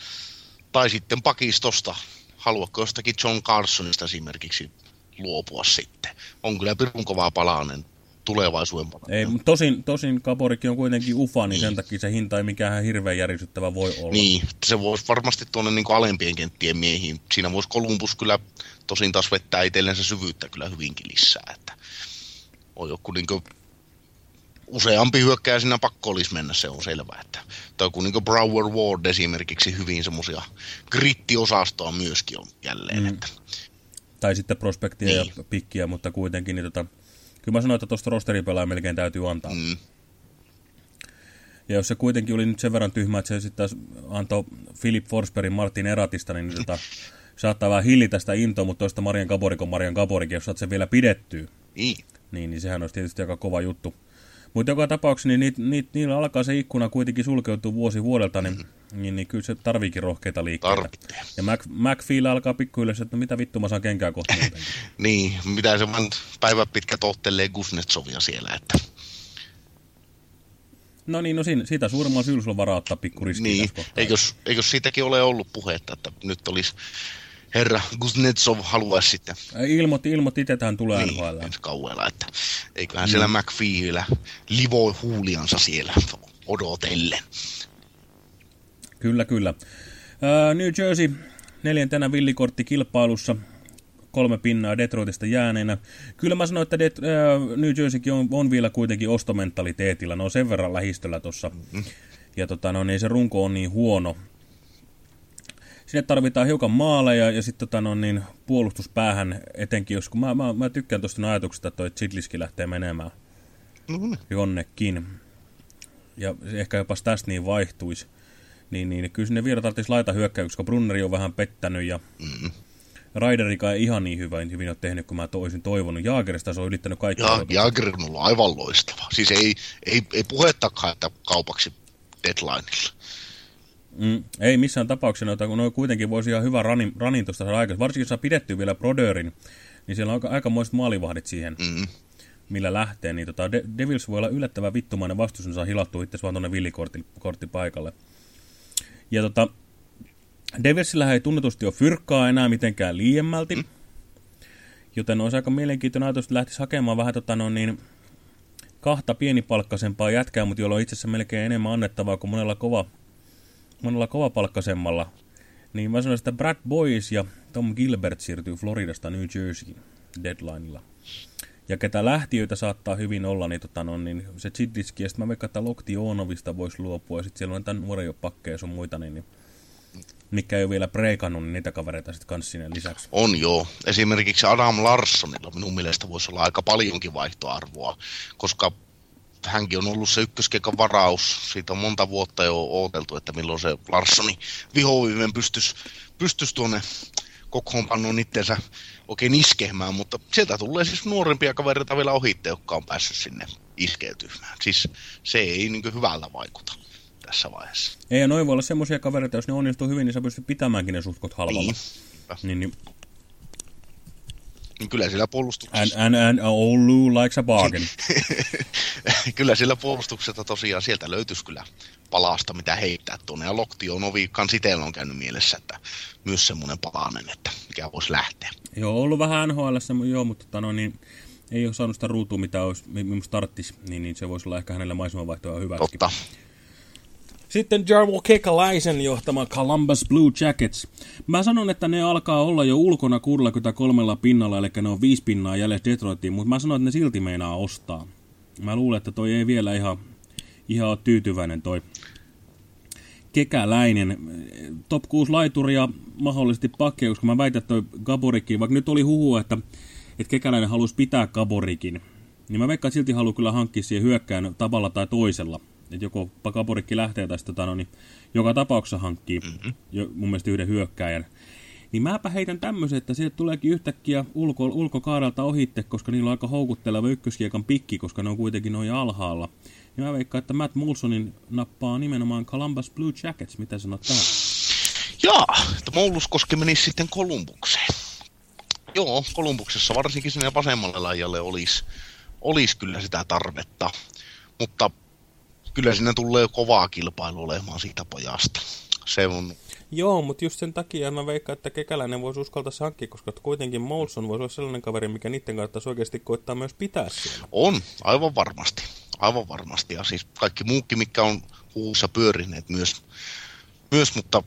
Tai sitten pakistosta haluatko jostakin John Carsonista esimerkiksi luopua sitten. On kyllä pirun kovaa palanen tulevaisuuden palanen. Ei, tosin, tosin Kaborikin on kuitenkin ufa, niin, niin. sen takia se hinta ei mikään hirveän järisyttävä voi olla. Niin, se voisi varmasti tuonne niin alempien kenttien miehiin. Siinä voisi Columbus kyllä tosin taas vettää itsellensä syvyyttä kyllä hyvinkin lisää. Että on joku niin useampi hyökkää siinä pakko olisi mennä, se on selvää. Että, tai kun niin Brower Ward esimerkiksi hyvin semmoisia grittiosastoa myöskin on jälleen. Mm. Että. Tai sitten prospektia niin. ja pikkiä, mutta kuitenkin niin tota, kyllä mä sanoin, että tuosta rosteripelaa melkein täytyy antaa. Mm. Ja jos se kuitenkin oli nyt sen verran tyhmä, että se sitten taas antoi Philip Forsbergin Martin Eratista, niin tota, saattaa vähän hillitä sitä intoa, mutta toista Marian Gaborikon Marian Gaborikin, jos saat sen vielä pidettyä. Niin. Niin, niin sehän olisi tietysti aika kova juttu. Mutta joka tapauksessa niin niit, niit, niillä alkaa se ikkuna kuitenkin sulkeutua vuosi vuodelta, niin, mm. niin, niin kyllä se tarviikin rohkeita liikkeitä. Tarvitsee. Ja Mac, alkaa pikkuhiljaa, että no mitä vittu mä saan kenkää kohta Niin, mitä se vaan päivä pitkä tohtellee Kuznetsovia siellä, että... No niin, no siinä, siitä suuremmalla syyllä on varaa ottaa pikku Niin, eikös, eikös siitäkin ole ollut puhetta, että nyt olisi herra Kuznetsov haluaisi sitten. Ilmoitti, ilmoitti itse, että hän tulee niin, NHL. kauella, että eiköhän mm. siellä McPheeillä livoi huuliansa siellä odotellen. Kyllä, kyllä. Uh, New Jersey neljäntenä villikorttikilpailussa kolme pinnaa Detroitista jääneenä. Kyllä mä sanoin, että Det uh, New Jerseykin on, on vielä kuitenkin ostomentaliteetillä. Ne on sen verran lähistöllä tuossa. Mm -hmm. Ja tota, no, niin se runko on niin huono, sinne tarvitaan hiukan maaleja ja sitten tota, no, niin, puolustuspäähän etenkin, jos kun mä, mä, mä tykkään tuosta ajatuksesta, että toi Chidliski lähtee menemään mm. jonnekin. Ja ehkä jopa tästä niin vaihtuisi. Niin, niin kyllä sinne vielä tarvitsisi laita hyökkäyksiä, koska Brunneri on vähän pettänyt ja mm. Raiderika ei ihan niin hyvä, hyvin ole tehnyt kuin mä olisin toivonut. Jaagerista se on ylittänyt kaikki. Ja, Jaager on ollut aivan loistava. Siis ei, ei, ei puhettakaan, että kaupaksi deadlineilla. Mm, ei missään tapauksessa, kun noin kuitenkin voisi ihan hyvä ranin, ranin tuosta saada aikaisemmin. Varsinkin jos saa pidettyä vielä Brodörin, niin siellä on aika, aikamoiset maalivahdit siihen, mm. millä lähtee. Niin tota, De Devils voi olla yllättävän vittumainen vastus, saa hilattua itse vaan tuonne villikorttipaikalle. Ja tota, Devilsillä ei tunnetusti ole fyrkkaa enää mitenkään liiemmälti. Mm. Joten olisi aika mielenkiintoinen ajatus, että lähtisi hakemaan vähän tota, no, niin, kahta pienipalkkaisempaa jätkää, mutta jolla on itse asiassa melkein enemmän annettavaa kuin monella kova monella kovapalkkasemmalla, niin mä sanoin, että Brad Boys ja Tom Gilbert siirtyy Floridasta New Jerseyin deadlineilla. Ja ketä lähtiöitä saattaa hyvin olla, niin, tota, no, niin se Chidliski, ja sitten mä veikkaan, että Loktionovista voisi luopua, ja sitten siellä on tämän nuoren jo pakkeja sun muita, niin, niin mikä ei ole vielä preikannut, niin niitä kavereita sitten kanssa sinne lisäksi. On joo. Esimerkiksi Adam Larssonilla minun mielestä voisi olla aika paljonkin vaihtoarvoa, koska hänkin on ollut se ykköskeikan varaus. Siitä on monta vuotta jo ooteltu, että milloin se Larssoni vihoviimen pystyisi pystyisi tuonne kokoonpannuun itsensä oikein iskemään, mutta sieltä tulee siis nuorempia kavereita vielä ohitte, jotka on päässyt sinne iskeytymään. Siis se ei niin hyvältä vaikuta tässä vaiheessa. Ei, ja noin voi olla semmoisia kavereita, jos ne onnistuu hyvin, niin sä pystyt pitämäänkin ne suhtkot halvalla. Niin. Niin, niin niin kyllä siellä puolustuksessa... And, and, and Oulu likes a bargain. kyllä siellä puolustuksessa tosiaan sieltä löytyisi kyllä palasta, mitä heittää tuonne. Ja Loktionovi kans itsellä on käynyt mielessä, että myös semmoinen palanen, että mikä voisi lähteä. Joo, ollut vähän NHL, joo, mutta tota, no, niin, ei ole saanut sitä ruutua, mitä olisi, tarttisi, niin, niin se voisi olla ehkä hänelle maisemanvaihtoa hyväksi. Totta. Sitten Jarmo Kekalaisen johtama Columbus Blue Jackets. Mä sanon, että ne alkaa olla jo ulkona 63 pinnalla, eli ne on viisi pinnaa jäljellä Detroitiin, mutta mä sanon, että ne silti meinaa ostaa. Mä luulen, että toi ei vielä ihan, ihan ole tyytyväinen toi Kekäläinen. Top 6 laituria mahdollisesti pakkeja, koska mä väitän, että toi Gaborikin, vaikka nyt oli huhu, että, että Kekäläinen halusi pitää Gaborikin, niin mä veikkaan, silti haluaa kyllä hankkia siihen hyökkään tavalla tai toisella että joko Pakaporikki lähtee tästä, tota, no, niin joka tapauksessa hankkii mm -hmm. jo, mun mielestä yhden hyökkäjän. Niin mäpä heitän tämmöisen, että sieltä tuleekin yhtäkkiä ulko, ulkokaaralta ohitte, koska niillä on aika houkutteleva ykköskiekan pikki, koska ne on kuitenkin noin alhaalla. Ja mä veikkaan, että Matt Mulsonin nappaa nimenomaan Columbus Blue Jackets. Mitä sanot tähän? Jaa, että Mouluskoski menisi sitten Kolumbukseen. Joo, Kolumbuksessa varsinkin sinne vasemmalle laajalle olisi, olisi kyllä sitä tarvetta. Mutta kyllä sinne tulee kovaa kilpailu olemaan siitä pojasta. Se on... Joo, mutta just sen takia mä veikkaan, että Kekäläinen voisi uskaltaa hankkia, koska kuitenkin Molson voisi olla sellainen kaveri, mikä niiden kannattaisi oikeasti koittaa myös pitää siellä. On, aivan varmasti. Aivan varmasti. Ja siis kaikki muukin, mikä on huussa pyörineet myös, myös mutta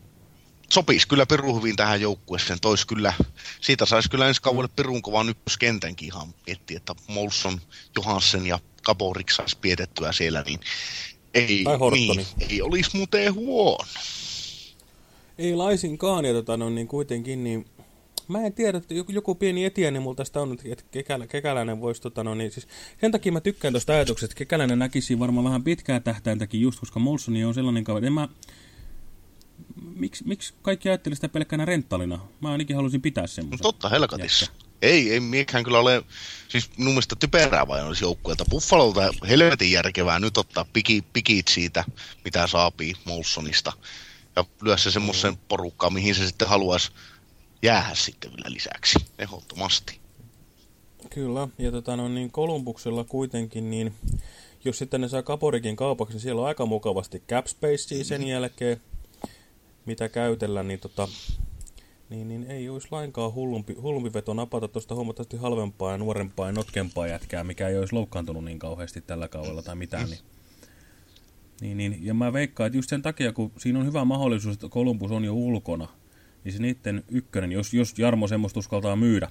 sopisi kyllä Piru hyvin tähän joukkueeseen. Tois kyllä, siitä saisi kyllä ensi kaudelle Pirun kovan ykköskentänkin ihan miettiä, että Molson, Johansen ja Kaborik saisi pietettyä siellä, niin ei, niin, ei olisi muuten huono. Ei laisinkaan, ja tota, no, niin kuitenkin, niin mä en tiedä, että joku, joku pieni etiäni mulla tästä on, että kekälä, kekäläinen voisi, tota, no, niin, siis sen takia mä tykkään tuosta ajatuksesta, että kekäläinen näkisi varmaan vähän pitkää tähtäintäkin just, koska Molsoni on sellainen kaveri, en mä, miksi, miksi kaikki ajatteli sitä pelkkänä renttalina? Mä ainakin halusin pitää semmoisen. No totta, helkatissa. Jättä. Ei, ei miekään kyllä ole, siis minun mielestä typerää vain olisi joukkueelta. Buffalolta helvetin järkevää nyt ottaa piki, pikit siitä, mitä saapii Molsonista. Ja lyö se semmoisen mm. porukkaan, mihin se sitten haluaisi jäädä sitten vielä lisäksi, ehdottomasti. Kyllä, ja tota, no, niin Kolumbuksella kuitenkin, niin jos sitten ne saa Kaporikin kaupaksi, niin siellä on aika mukavasti cap spacea sen jälkeen, mitä käytellä, niin tota, niin, niin ei olisi lainkaan hullumpi, hullumpi veto napata tuosta huomattavasti halvempaa ja nuorempaa ja notkempaa jätkää, mikä ei olisi loukkaantunut niin kauheasti tällä kaudella tai mitään. Niin, niin, niin, ja mä veikkaan, että just sen takia, kun siinä on hyvä mahdollisuus, että Columbus on jo ulkona, niin se niiden ykkönen, jos, jos Jarmo semmoista uskaltaa myydä,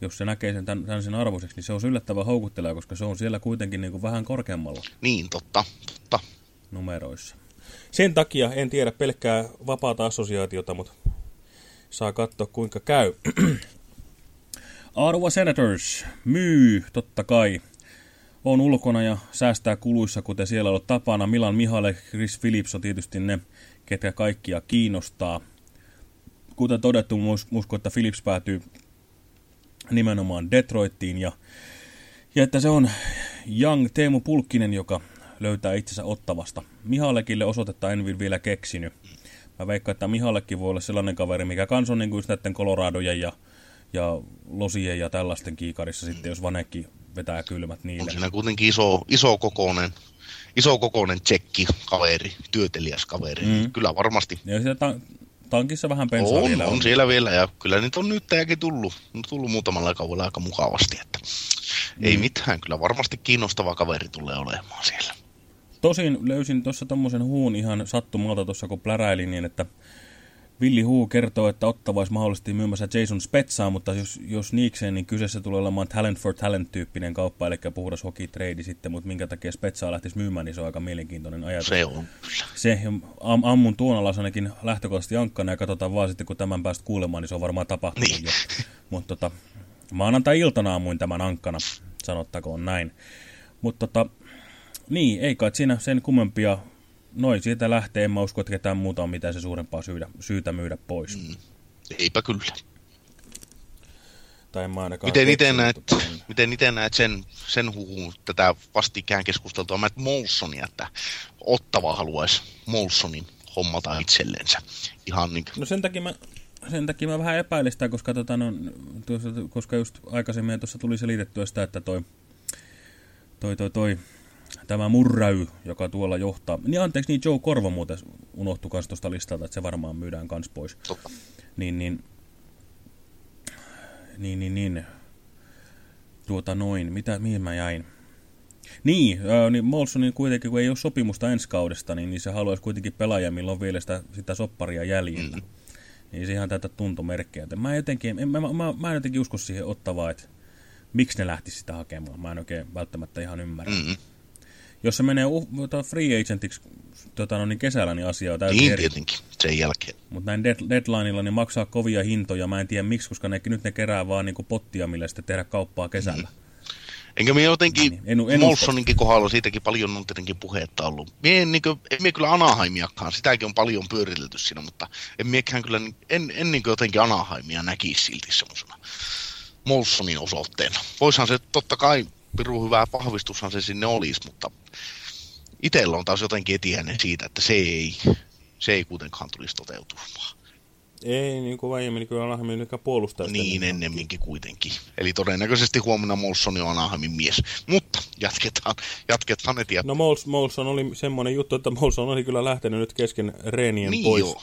jos se näkee sen tämän, tämän sen arvoiseksi, niin se on yllättävän houkutteleva, koska se on siellä kuitenkin niin kuin vähän korkeammalla. Niin, totta, totta. Numeroissa. Sen takia en tiedä pelkkää vapaata assosiaatiota, mutta saa katsoa kuinka käy. Arvoa Senators myy, totta kai. On ulkona ja säästää kuluissa, kuten siellä on tapana. Milan Mihalle, Chris Phillips on tietysti ne, ketkä kaikkia kiinnostaa. Kuten todettu, usko, että Phillips päätyy nimenomaan Detroittiin ja, ja että se on Young Teemu Pulkkinen, joka löytää itsensä ottavasta. Mihallekille osoitetta en vielä keksinyt. Mä veikkaan, että Mihallekin voi olla sellainen kaveri, mikä kans on niin kuin näiden Coloradojen ja, ja Losien ja tällaisten kiikarissa sitten, jos Vanekki vetää kylmät niille. On siinä kuitenkin iso, iso kokoinen iso kokoinen tsekki kaveri, työtelijäs kaveri. Mm. Kyllä varmasti. Ja sitä ta tankissa vähän pensaa on, vielä. On, on siellä vielä ja kyllä nyt on nyt tämäkin tullut, on tullut muutamalla kaudella aika mukavasti. Että mm. Ei mitään, kyllä varmasti kiinnostava kaveri tulee olemaan siellä. Tosin löysin tuossa tommosen huun ihan sattumalta tuossa kun pläräilin niin, että Villi Huu kertoo, että Ottava olisi mahdollisesti myymässä Jason Spetsaa, mutta jos, jos niikseen, niin kyseessä tulee olemaan talent for talent tyyppinen kauppa, eli puhdas hockey trade sitten, mutta minkä takia Spetsaa lähtisi myymään, niin se on aika mielenkiintoinen ajatus. Se on Se am, ammun tuon alas ainakin lähtökohtaisesti ankkana ja katsotaan vaan sitten, kun tämän päästä kuulemaan, niin se on varmaan tapahtunut niin. jo. Mutta tota, maanantai-iltana ammuin tämän ankkana, sanottakoon näin. Mutta tota, niin, ei kai siinä sen kummempia. Noin siitä lähtee, en mä usko, että ketään muuta on mitään se suurempaa syytä, syytä myydä pois. Mm. Eipä kyllä. Tai mä miten itse näet, miten itse näet sen, sen huhun, tätä vastikään keskusteltua Matt Molsonia, että Ottava haluaisi Molsonin hommata itsellensä. Ihan niin No sen takia mä, sen takia mä vähän epäilin sitä, koska, tota, no, tuossa, koska just aikaisemmin tuossa tuli selitettyä sitä, että toi, toi, toi, toi tämä Murräy, joka tuolla johtaa. Niin anteeksi, niin Joe Korva muuten unohtui kans tuosta listalta, että se varmaan myydään kans pois. Totta. Niin, niin, niin, niin, niin. Tuota noin, mitä, mihin mä jäin? Niin, äh, niin Molsonin kuitenkin, kun ei ole sopimusta ensi kaudesta, niin, niin se haluaisi kuitenkin pelaajia, milloin on vielä sitä, sitä sopparia jäljellä. Mm. Niin se ihan tätä tuntomerkkejä. Mä, jotenkin, en, mä, mä, mä, mä en jotenkin usko siihen ottavaa, että miksi ne lähti sitä hakemaan. Mä en oikein välttämättä ihan ymmärrä. Mm -hmm. Jos se menee uh, free agentiksi tota, no niin kesällä, niin asia on täysin Niin eri. tietenkin, sen jälkeen. Mutta näin dead, deadlineilla niin maksaa kovia hintoja. Mä en tiedä miksi, koska ne, nyt ne kerää vaan niin pottia, millä sitten tehdä kauppaa kesällä. Mm. Enkä me jotenkin, niin, en, en Molsoninkin kohdalla siitäkin paljon on tietenkin puhetta ollut. Mie en, niin kuin, en mie kyllä Anaheimiakaan, sitäkin on paljon pyöritelty siinä, mutta en miekään kyllä, en, en niin jotenkin Anaheimia näkisi silti semmoisena Molsonin osoitteena. Voishan se totta kai piru hyvää pahvistushan se sinne olisi, mutta itsellä on taas jotenkin etiäinen siitä, että se ei, se ei kuitenkaan tulisi toteutumaan. Ei, niin kuin aiemmin, niin kyllä Anaheim mikä puolustaa sitä. Niin, ennemminkin kuitenkin. Eli todennäköisesti huomenna Molson on Anaheimin mies. Mutta jatketaan, jatketaan eteenpäin. No Mols, Molson oli semmoinen juttu, että Molson oli kyllä lähtenyt nyt kesken reenien niin pois joo.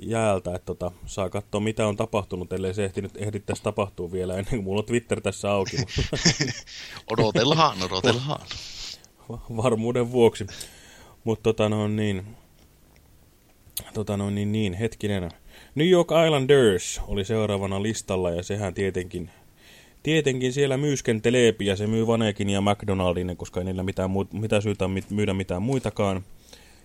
jäältä, että tota, saa katsoa mitä on tapahtunut, ellei se ehtinyt, ehdittäisi tapahtuu vielä ennen kuin mulla on Twitter tässä auki. odotellaan, odotellaan. varmuuden vuoksi. Mutta tota no niin, tota no niin, niin, hetkinen. New York Islanders oli seuraavana listalla ja sehän tietenkin, tietenkin siellä myyskenteleepi ja se myy Vanekin ja McDonaldin, koska ei niillä mitään, muu, mitä syytä myydä mitään muitakaan.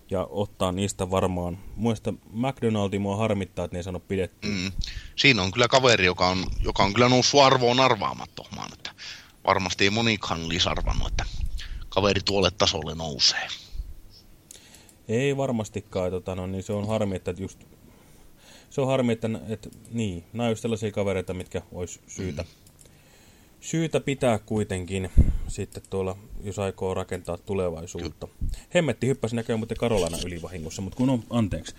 Ja ottaa niistä varmaan. Muista McDonaldi mua harmittaa, että ne ei sano pidetty. Mm. Siinä on kyllä kaveri, joka on, joka on kyllä noussut arvoon arvaamattomaan. Että varmasti ei monikaan lisarvannut, että kaveri tuolle tasolle nousee. Ei varmastikaan, tota, no, niin se on harmi, että just, se on harmi, että, että niin, nämä on just sellaisia kavereita, mitkä olisi syytä, syytä pitää kuitenkin sitten tuolla, jos aikoo rakentaa tulevaisuutta. Hemmetti hyppäsi näköjään muuten Karolana ylivahingossa, mutta Kun on, anteeksi,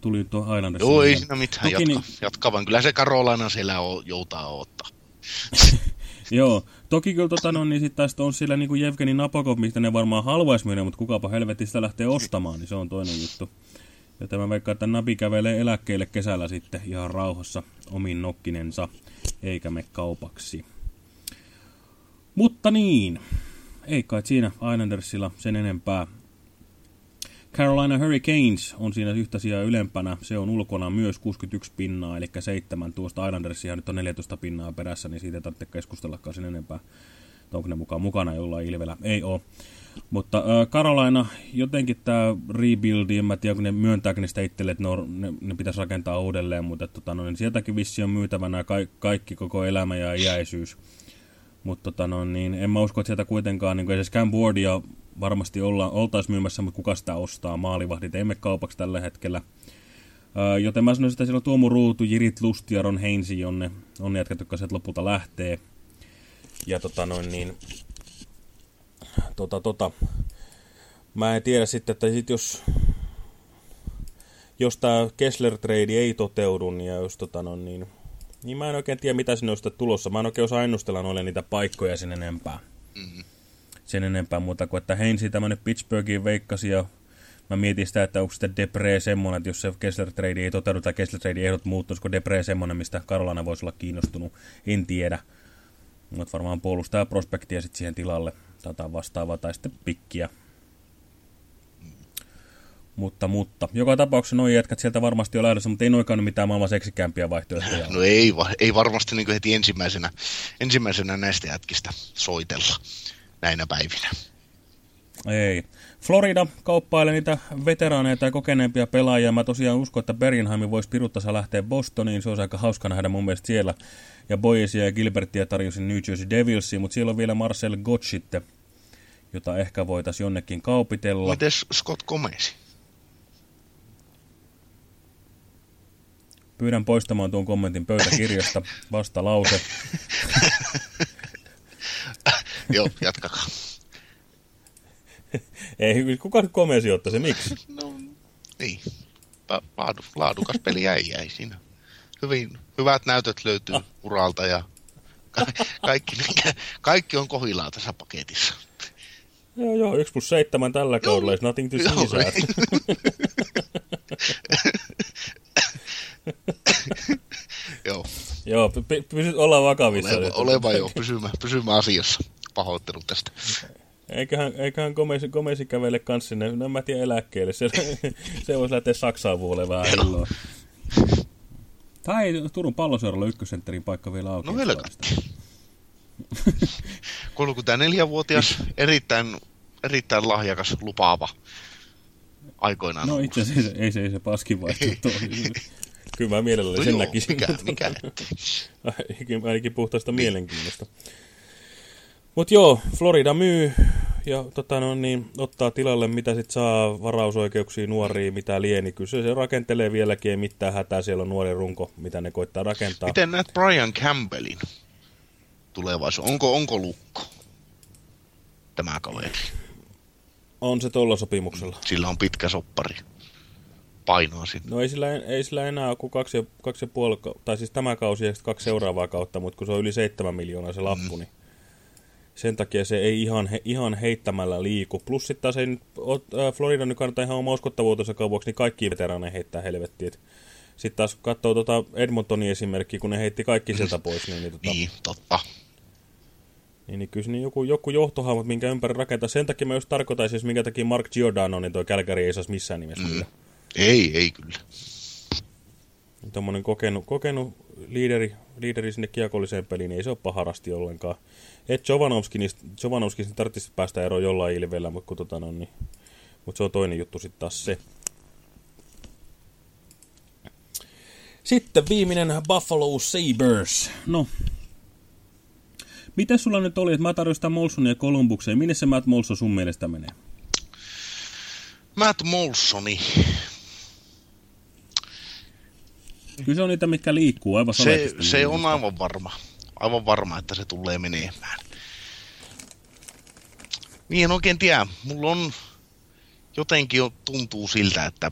tuli tuo Highlandersin. Joo, ei siinä mitään Toki jatka, niin- jatka, vaan kyllä se Karolaina siellä on, joutaa ottaa. Joo, toki kyllä tota, no, niin sit taas on siellä niin kuin Jevgeni Napokov, mistä ne varmaan haluaisi myydä, mutta kukapa helvetti sitä lähtee ostamaan, niin se on toinen juttu. Ja tämä vaikka, että Nabi kävelee eläkkeelle kesällä sitten ihan rauhassa omin nokkinensa, eikä me kaupaksi. Mutta niin, ei kai siinä Islandersilla sen enempää. Carolina Hurricanes on siinä yhtä sijaa ylempänä. Se on ulkona myös 61 pinnaa, eli 7 tuosta Islandersia nyt on 14 pinnaa perässä, niin siitä ei tarvitse keskustellakaan sen enempää. Onko ne mukaan mukana jollain ilvellä? Ei ole. Mutta äh, Carolina, jotenkin tämä rebuildi, en mä tiedä, kun ne myöntääkö ne sitä itselle, että ne, on, ne, ne pitäisi rakentaa uudelleen, mutta tota, no, niin sieltäkin vissi on myytävänä ka kaikki koko elämä ja iäisyys. Mutta tota, no, niin, en mä usko, että sieltä kuitenkaan, niin kuin Cam Wardia varmasti olla, oltaisiin myymässä, mutta kuka sitä ostaa? Maalivahdit emme kaupaksi tällä hetkellä. Joten mä sanoisin, että siellä on Tuomo Ruutu, Jirit Lusti ja Ron Heinsi, on ne, on jätkät, jotka sieltä lopulta lähtee. Ja tota noin niin, tota tota, mä en tiedä sitten, että sit jos, jos tää Kessler trade ei toteudu, niin ja jos tota noin niin, niin mä en oikein tiedä mitä sinne on tulossa. Mä en oikein osaa ennustella noille niitä paikkoja sen enempää. Mm. Sen enempää muuta kuin, että Heinsi tämmönen Pittsburghiin veikkasi ja mä mietin sitä, että onko sitten Depre semmonen, että jos se Kessler trade ei toteudu tai Kessler trade ehdot muuttuisiko Depre semmonen, mistä Karolana voisi olla kiinnostunut, en tiedä. Mutta varmaan puolustaa prospektia sitten siihen tilalle tai jotain vastaavaa tai sitten pikkiä. Mutta, mutta. Joka tapauksessa noin jätkät sieltä varmasti on lähdössä, mutta ei noikaan mitään maailman seksikämpiä vaihtoehtoja. No ei, va- ei varmasti niin heti ensimmäisenä, ensimmäisenä näistä jätkistä soitella näinä päivinä. Ei. Florida kauppailee niitä veteraaneja tai kokeneempia pelaajia. Mä tosiaan uskon, että Bergenheimin voisi piruttassa lähteä Bostoniin. Se olisi aika hauska nähdä mun mielestä siellä. Ja Boyesia ja Gilbertia tarjosin New Jersey Devilsiin, mutta siellä on vielä Marcel Gotchitte, jota ehkä voitaisiin jonnekin kaupitella. Mites Scott Gomez? Pyydän poistamaan tuon kommentin pöytäkirjasta. Vasta lause. Joo, jatkakaa. Ei, kuka nyt komesi ottaa se, miksi? No, niin. Laadu, laadukas peli jäi, jäi siinä. Hyvin, hyvät näytöt löytyy Ah. uralta ja ka- kaikki, kaikki on kohillaan tässä paketissa. Joo, joo, 1 plus 7 tällä kaudella, is nothing to see Joo, that. Joo, Joo, py- pysy, ollaan vakavissa. oleva, oleva jo, pysymä, pysymä asiassa. Pahoittelu tästä. Eiköhän, eiköhän Gomesi, Gomesi kävele kans sinne, no en mä tiedä eläkkeelle, se, se voisi lähteä Saksaan vuolle vähän illoa. Tai Turun palloseuralla ykkösentterin paikka vielä auki. No helkatti. 34-vuotias, erittäin, erittäin lahjakas, lupaava aikoinaan. No itse asiassa ei se, ei se paskin vaihtoehto ole. Kyllä mä mielelläni No sen joo, näkisin. mikä, mikä. Ainakin, ainakin puhtaasta mielenkiinnosta. Mut joo, Florida myy ja tota, no, niin, ottaa tilalle, mitä sit saa varausoikeuksia nuoria, mitä lieni. Kyllä se, rakentelee vieläkin, ei mitään hätää, siellä on nuori runko, mitä ne koittaa rakentaa. Miten näet Brian Campbellin tulevaisuus? Onko, onko lukko tämä kaveri? On se tuolla sopimuksella. Sillä on pitkä soppari. painoa sitten. No ei sillä, ei sillä enää ole kuin kaksi, kaksi ja puoli, tai siis tämä kausi ja kaksi seuraavaa kautta, mutta kun se on yli seitsemän miljoonaa se lappu, niin sen takia se ei ihan, he, ihan heittämällä liiku. Plus sitten taas ei nyt, äh, Florida nyt kannattaa ihan oma uskottavuutensa kaupaksi, niin kaikki veteraaneja heittää helvettiin. Sitten taas kun katsoo tuota Edmontonin esimerkki, kun ne heitti kaikki sieltä pois, niin, niin, tota, Niin, totta. niin, niin kyllä se niin joku, joku johtohahmot, minkä ympäri rakentaa. Sen takia mä just tarkoitaisin, jos minkä takia Mark Giordano, niin toi Calgary ei saisi missään nimessä mm. Ei, ei kyllä. Tuommoinen kokenut, kokenut liideri, liideri sinne kiekolliseen peliin, niin ei se ole paharasti ollenkaan. Et Jovanovski, niin Jovanovski niin tarvitsisi päästä eroon jollain ilveellä, mutta, tota, no, niin, mutta se on toinen juttu sitten taas se. Sitten viimeinen Buffalo Sabres. No. Mitä sulla nyt oli, että mä tarjoin sitä Molsonia Kolumbukseen. Minne se Matt Molson sun mielestä menee? Matt Molsoni, Kyllä se on niitä, mitkä liikkuu aivan se, se on aivan varma. Aivan varma, että se tulee menemään. Niin en oikein tiedä. Mulla on jotenkin jo tuntuu siltä, että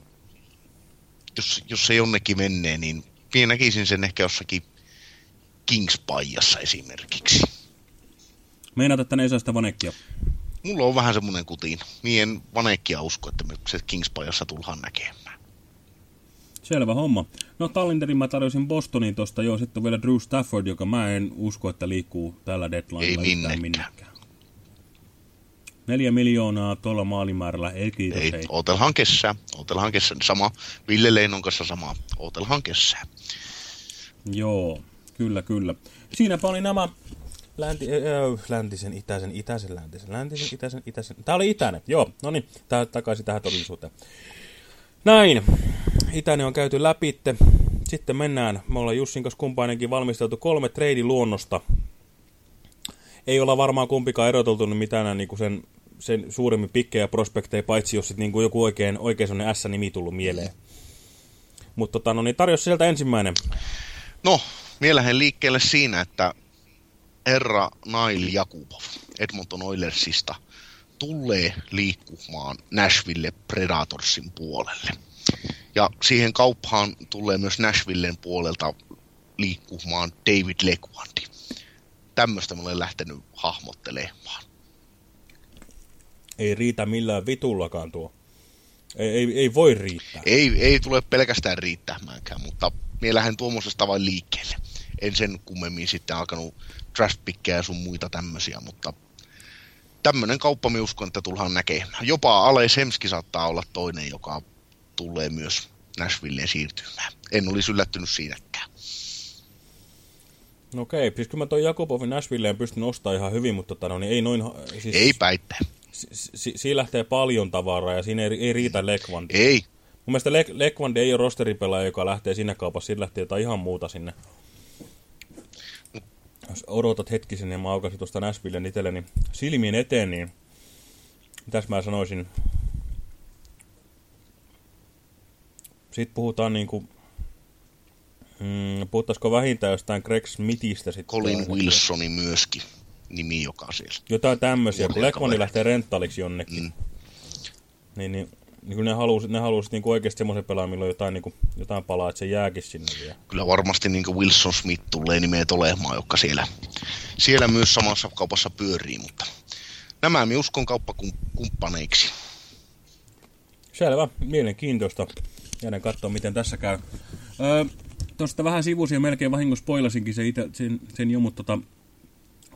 jos, jos se jonnekin menee, niin minä näkisin sen ehkä jossakin Kings-paijassa esimerkiksi. Meinaat, että ne ei saa sitä vanekkia. Mulla on vähän semmoinen kutiin. Niin en vanekkia usko, että me se Kings-paijassa tullaan näkemään. Selvä homma. No Tallinterin mä tarjosin Bostoniin tosta, joo, sitten on vielä Drew Stafford, joka mä en usko, että liikkuu tällä deadlinella Ei yhtään minnekään. Neljä miljoonaa tuolla maalimäärällä, ei kiitos, Ei, hei. ootelhan kessää. Ootelhan kessää. Sama. Ville Leinon kanssa sama. Ootelhan kessää. Joo, kyllä, kyllä. Siinäpä oli nämä länti, äh, läntisen, itäisen, itäisen, läntisen, läntisen, itäisen, itäisen. Tää oli itäinen, joo. No niin, tää takaisin tähän todellisuuteen. Näin, itäinen on käyty läpi. Sitten mennään, me ollaan Jussin kanssa kumpainenkin valmisteltu kolme luonnosta. Ei olla varmaan kumpikaan eroteltu niin mitään niin kuin sen, sen suuremmin pikkejä prospekteja, paitsi jos sit niin kuin joku oikein, oikein sellainen S-nimi tullut mieleen. Mutta tota, no niin, tarjosi sieltä ensimmäinen. No, mielähän liikkeelle siinä, että herra Nail Jakubov Edmonton Oilersista tulee liikkumaan Nashville Predatorsin puolelle. Ja siihen kauppaan tulee myös Nashvillen puolelta liikkumaan David Leguandi. Tämmöistä mä olen lähtenyt hahmottelemaan. Ei riitä millään vitullakaan tuo. Ei, ei, ei voi riittää. Ei, ei tule pelkästään riittämäänkään, mutta minä lähden tuommoisesta vain liikkeelle. En sen kummemmin sitten alkanut draft ja sun muita tämmöisiä, mutta tämmöinen kauppa minä uskon, että tullaan näkemään. Jopa Ale Semski saattaa olla toinen, joka tulee myös Nashvilleen siirtymään. En olisi yllättynyt siinäkään. No okei, siis kyllä mä toi Jakubovin Nashvilleen pystyn ostamaan ihan hyvin, mutta tota, no, niin ei noin... Siis, Ei päittää. si, si, siinä lähtee paljon tavaraa ja siinä ei, ei riitä Lekvandi. Ei. Mun mielestä Le, Lekvandi ei ole rosteripelaaja, joka lähtee siinä kaupassa, siinä lähtee jotain ihan muuta sinne. Jos odotat hetkisen ja mä aukasin tuosta Nashvillen itselleni silmien eteen, niin mitäs mä sanoisin? Sitten puhutaan niinku, mm, puhuttaisiko vähintään jostain Greg Smithistä sitten. Colin Wilsoni myöskin nimi, joka siellä. Jotain tämmöisiä, kun kavereita. lähtee renttaliksi jonnekin. Mm. Niin, niin, niin kun ne halusi, ne halusi niin oikeasti semmoisen pelaajan, millä on jotain, niin kuin, jotain palaa, että se jääkin sinne vielä. Kyllä varmasti niin Wilson Smith tulee nimeet olemaan, jotka siellä, siellä myös samassa kaupassa pyörii, mutta nämä minä uskon kauppakumppaneiksi. Selvä, mielenkiintoista. Jäädään katsoa, miten tässä käy. Öö, Tuosta vähän sivusia melkein vahingossa spoilasinkin se sen, sen jo, mutta tota,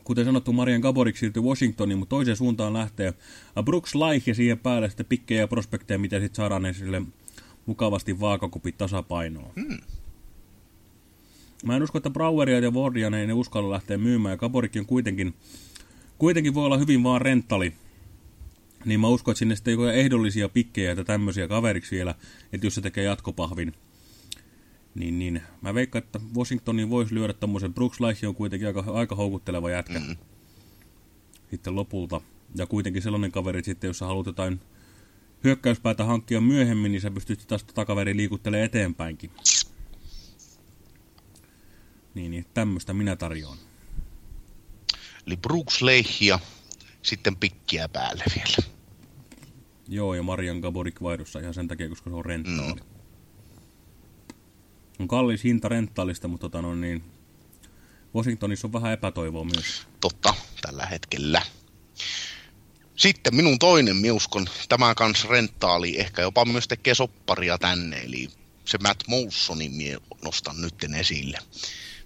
kuten sanottu, Marian Gaborik siirtyi Washingtoniin, mutta toiseen suuntaan lähtee Äh, Brooks Laich ja siihen päälle sitten pikkejä ja prospekteja, mitä sitten saadaan sille mukavasti vaakakupit tasapainoon. Hmm. Mä en usko, että Braueria ja Wardia ne, ne uskalla lähteä myymään, ja Gaborikki on kuitenkin, kuitenkin voi olla hyvin vaan renttali. Niin mä uskon, että sinne sitten joku ehdollisia pikkejä ja tämmöisiä kaveriksi vielä, että jos se tekee jatkopahvin. Niin, niin mä veikkaan, että Washingtonin voisi lyödä tommosen Brooks Laich on kuitenkin aika, aika houkutteleva jätkä. Mm. Sitten lopulta. Ja kuitenkin sellainen kaveri, sitten jos sä haluat jotain hyökkäyspäätä hankkia myöhemmin, niin sä pystyt taas kaveria liikuttelemaan eteenpäinkin. Niin, niin tämmöistä minä tarjoan. Eli Brooks Leich ja sitten pikkiä päälle vielä. Joo, ja Marian Gaborik vaihdossa ihan sen takia, koska se on renttaali. Mm. On kallis hinta renttaalista, mutta tota, no, niin, Washingtonissa on vähän epätoivoa myös. Totta, tällä hetkellä. Sitten minun toinen miuskon, tämä kans rentaali, ehkä jopa myös tekee sopparia tänne, eli se Matt Moulsonin mie nostan nytten esille.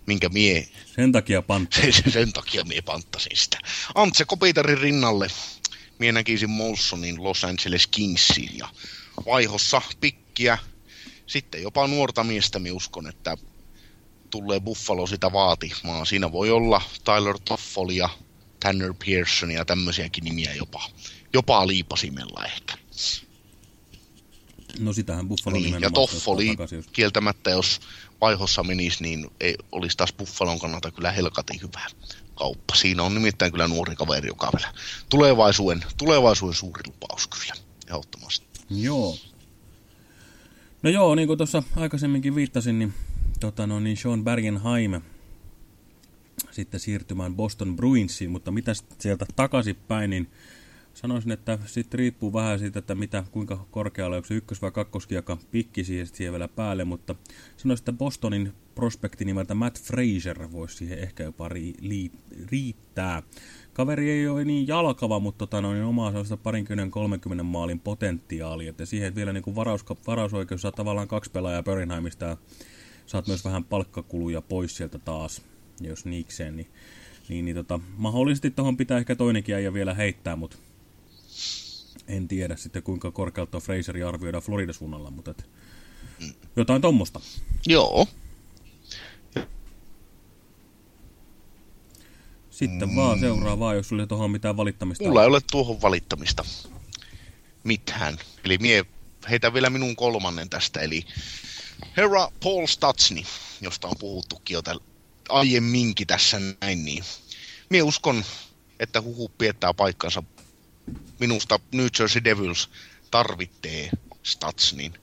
Minkä mie... Sen takia panttasin. sen, sen takia mie panttasin sitä. Antse Kopitarin rinnalle mie näkisin Moulsonin Los Angeles Kingsiin ja vaihossa pikkiä. Sitten jopa nuorta miestä mi uskon, että tulee Buffalo sitä vaatimaan. Siinä voi olla Tyler Toffolia, Tanner Pearson ja tämmöisiäkin nimiä jopa, jopa liipasimella ehkä. No sitähän Buffalo niin, ja Toffoli kieltämättä, jos vaihossa menisi, niin ei, olisi taas Buffalon kannalta kyllä helkatin hyvä kauppa. Siinä on nimittäin kyllä nuori kaveri, joka vielä tulevaisuuden, tulevaisuuden suuri lupaus kyllä, ehdottomasti. Joo. No joo, niin kuin tuossa aikaisemminkin viittasin, niin, tota no, niin Sean Bergenheim sitten siirtymään Boston Bruinsiin, mutta mitä sieltä takaisinpäin, niin sanoisin, että sitten riippuu vähän siitä, että mitä, kuinka korkealla, onko se ykkös- vai kakkoskiaka pikki siihen vielä päälle, mutta sanoisin, että Bostonin prospekti nimeltä Matt Fraser voisi siihen ehkä jopa ri, riittää. Kaveri ei ole niin jalkava, mutta tota, noin omaa sellaista parinkymmenen 30 maalin potentiaalia, että siihen vielä niin kuin varaus, varausoikeus saa tavallaan kaksi pelaajaa Börinheimistä ja saat myös vähän palkkakuluja pois sieltä taas, jos niikseen, niin, niin, niin tota, mahdollisesti tuohon pitää ehkä toinenkin äijä vielä heittää, mutta en tiedä sitten kuinka korkealta Fraseri arvioidaan Florida-suunnalla, mutta et, jotain tuommoista. Joo. Sitten mm. vaan seuraavaa, jos sulla ei tuohon mitään valittamista. Mulla ei ole tuohon valittamista mitään. Eli mie heitä vielä minun kolmannen tästä, eli herra Paul Statsni, josta on puhuttukin jo aiemminkin tässä näin, niin mie uskon, että huhu piettää paikkansa minusta New Jersey Devils tarvitsee Statsnin.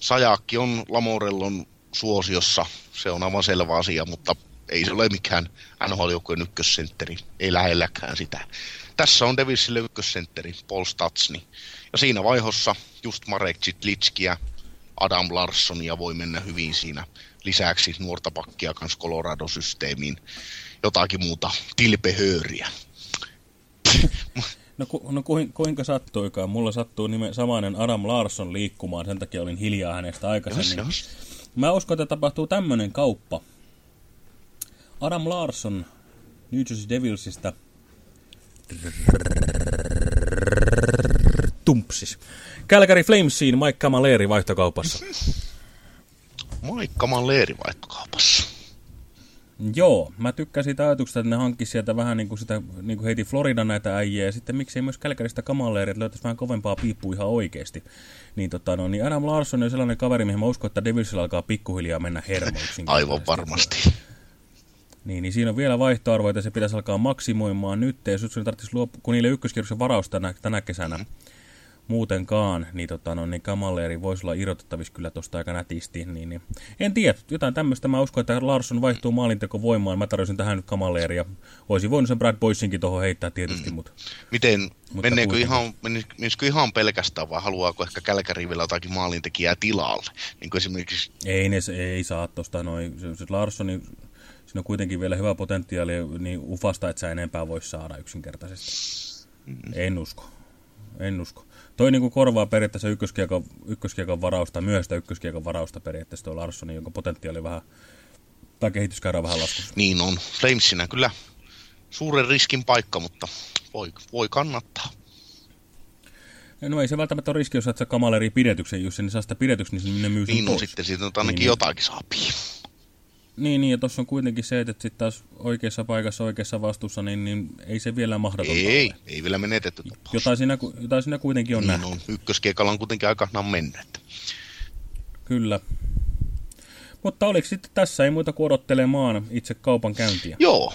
Sajakki on Lamorellon suosiossa, se on aivan selvä asia, mutta ei se ole mikään NHL-joukkueen ykkössentteri, ei lähelläkään sitä. Tässä on Devilsille ykkössentteri, Paul Statsni. Ja siinä vaihossa just Marek Zitlitskiä, Adam Larssonia voi mennä hyvin siinä. Lisäksi nuorta pakkia kanssa Colorado-systeemiin. Jotakin muuta tilpehööriä. No, ku, no ku, kuinka sattuikaan? Mulla sattuu nime, samainen Adam Larsson liikkumaan, sen takia olin hiljaa hänestä aikaisemmin. Jos, jos. Mä uskon, että tapahtuu tämmöinen kauppa. Adam Larsson New Jersey Devilsistä tumpsis. Calgary Flamesiin Mike Camilleri vaihtokaupassa. Mike Camilleri vaihtokaupassa. Joo, mä tykkäsin siitä ajatuksesta, että ne hankkisi sieltä vähän niin kuin sitä, niin kuin heiti Florida näitä äijää, ja sitten miksei myös Kälkäristä kamalleeria, että löytäisi vähän kovempaa piippua ihan oikeasti. Niin, tota, no, niin Adam Larson on sellainen kaveri, mihin mä uskon, että Devilsillä alkaa pikkuhiljaa mennä hermoiksi. Aivan varmasti. Niin, niin siinä on vielä vaihtoarvoja, että se pitäisi alkaa maksimoimaan nyt, ja jos tarvitsisi luopua, kun niille ykköskierroksen varaus tänä, tänä kesänä, mm muutenkaan, niin, tota, no, niin Kamalleri voisi olla irrotettavissa kyllä tuosta aika nätisti. Niin, niin. En tiedä, jotain tämmöistä. Mä uskon, että Larsson vaihtuu maalinteko voimaan. Mä tarvitsin tähän nyt Kamalleria. Olisi voinut sen Brad Boysinkin tuohon heittää tietysti, mm. mutta... Miten, mutta menneekö ihan, menisikö ihan pelkästään vai haluaako ehkä Kälkäri vielä jotakin maalintekijää tilalle? Niin kuin esimerkiksi... Ei, ne, ei saa tuosta noin. Se, se Larssoni, siinä on kuitenkin vielä hyvä potentiaali niin ufasta, että sä enempää voisi saada yksinkertaisesti. Mm. En usko. En usko. Toi niin kuin korvaa periaatteessa ykköskiekon, ykköskiekon varausta, myöhäistä ykköskiekon varausta periaatteessa tuo Larssonin, jonka potentiaali vähän, tai kehityskäyrä vähän laskussa. Niin on. Flamesinä kyllä suuren riskin paikka, mutta voi, voi kannattaa. No ei se välttämättä ole riski, jos saat se kamaleri pidetyksen, jos niin saa sitä pidetyksen, niin ne myy Niin no sitten siitä on ainakin niin, jotakin saapii. Niin, niin ja tuossa on kuitenkin se, että sitten taas oikeassa paikassa, oikeassa vastuussa, niin, niin ei se vielä mahdotonta Ei, ole. ei vielä menetetty tapaus. Jotain siinä, jotain siinä kuitenkin on niin nähty. On. Ykköskiekalla on kuitenkin aikanaan mennyt. Kyllä. Mutta oliko sitten tässä, ei muuta kuin odottelemaan itse kaupan käyntiä? Joo.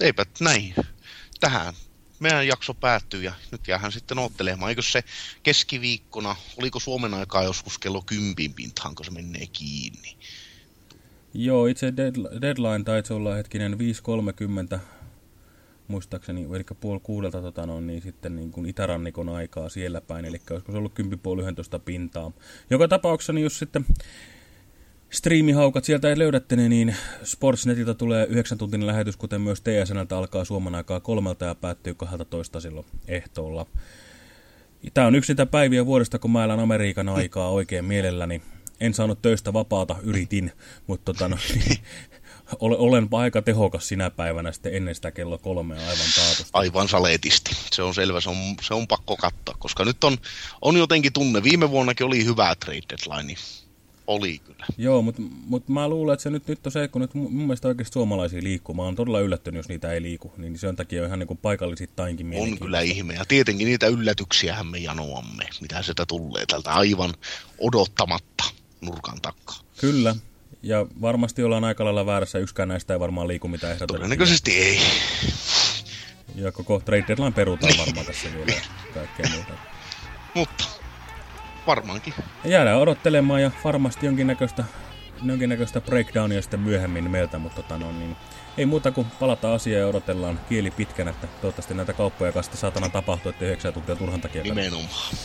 Eipä näin. Tähän meidän jakso päättyy ja nyt jäähän sitten ottelemaan. Eikö se keskiviikkona, oliko Suomen aikaa joskus kello kympin pintaan, kun se menee kiinni? Joo, itse deadline taisi olla hetkinen 5.30 muistaakseni, eli puoli kuudelta tota, no, niin sitten niin kuin itärannikon aikaa siellä päin, eli olisiko se ollut 10.30 pintaa. Joka tapauksessa, niin jos sitten striimihaukat sieltä ei löydätte ne, niin Sportsnetilta tulee 9 tuntinen lähetys, kuten myös TSNltä alkaa Suomen aikaa kolmelta ja päättyy 12 silloin ehtoolla. Tämä on yksi niitä päiviä vuodesta, kun mä elän Amerikan aikaa oikein mielelläni. En saanut töistä vapaata, yritin, mutta tota, no, olen aika tehokas sinä päivänä sitten ennen sitä kello kolmea aivan taatusti. Aivan saletisti. Se on selvä, se on, se on pakko katsoa, koska nyt on, on jotenkin tunne. Viime vuonnakin oli hyvä trade deadline. Oli kyllä. Joo, mutta mut mä luulen, että se nyt, nyt on se, kun nyt mun mielestä oikeasti suomalaisia liikkuu. Mä oon todella yllättynyt, jos niitä ei liiku. Niin sen takia on ihan niin kuin paikallisittain On kyllä ihme. Ja tietenkin niitä yllätyksiähän me janoamme, mitä sieltä tulee tältä aivan odottamatta nurkan takaa. Kyllä, ja varmasti ollaan aika lailla väärässä. Yksikään näistä ei varmaan liiku mitä ehdotetaan. Todennäköisesti ei. Ja koko trade deadline perutaan varmaan tässä vielä kaikkea muuta. Mutta varmaankin. Ja jäädään odottelemaan ja varmasti jonkinnäköistä, jonkinnäköistä breakdownia sitten myöhemmin meiltä, mutta tota no, niin, ei muuta kuin palata asiaan ja odotellaan kieli pitkän, että toivottavasti näitä kauppoja kanssa saatana tapahtuu, että 9 tuntia turhan takia. Nimenomaan.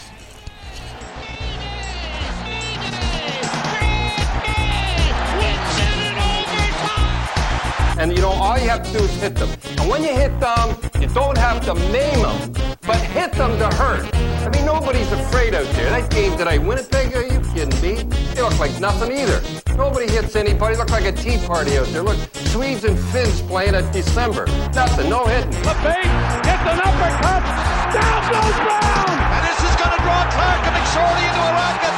And you know, all you have to do is hit them. And when you hit them, you don't have to maim them, but hit them to hurt. I mean, nobody's afraid out there. That game today, Winnipeg, are you kidding me? They look like nothing either. Nobody hits anybody. Look like a tea party out there. Look, Swedes and Finns playing at December. Nothing, no hitting. The bait gets an uppercut. Down goes Brown. And this is going to draw Clark and McSorley into a racket.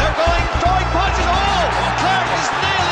They're going, throwing punches. Oh, Clark is nailing McSorley.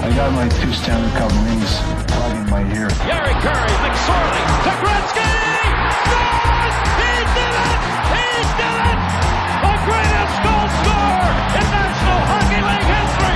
I got my two Stanley Cup rings plug in my ear. Gary Curry, McSorley, to Gretzky! He did it! He did it! The greatest goal scorer in National Hockey League history!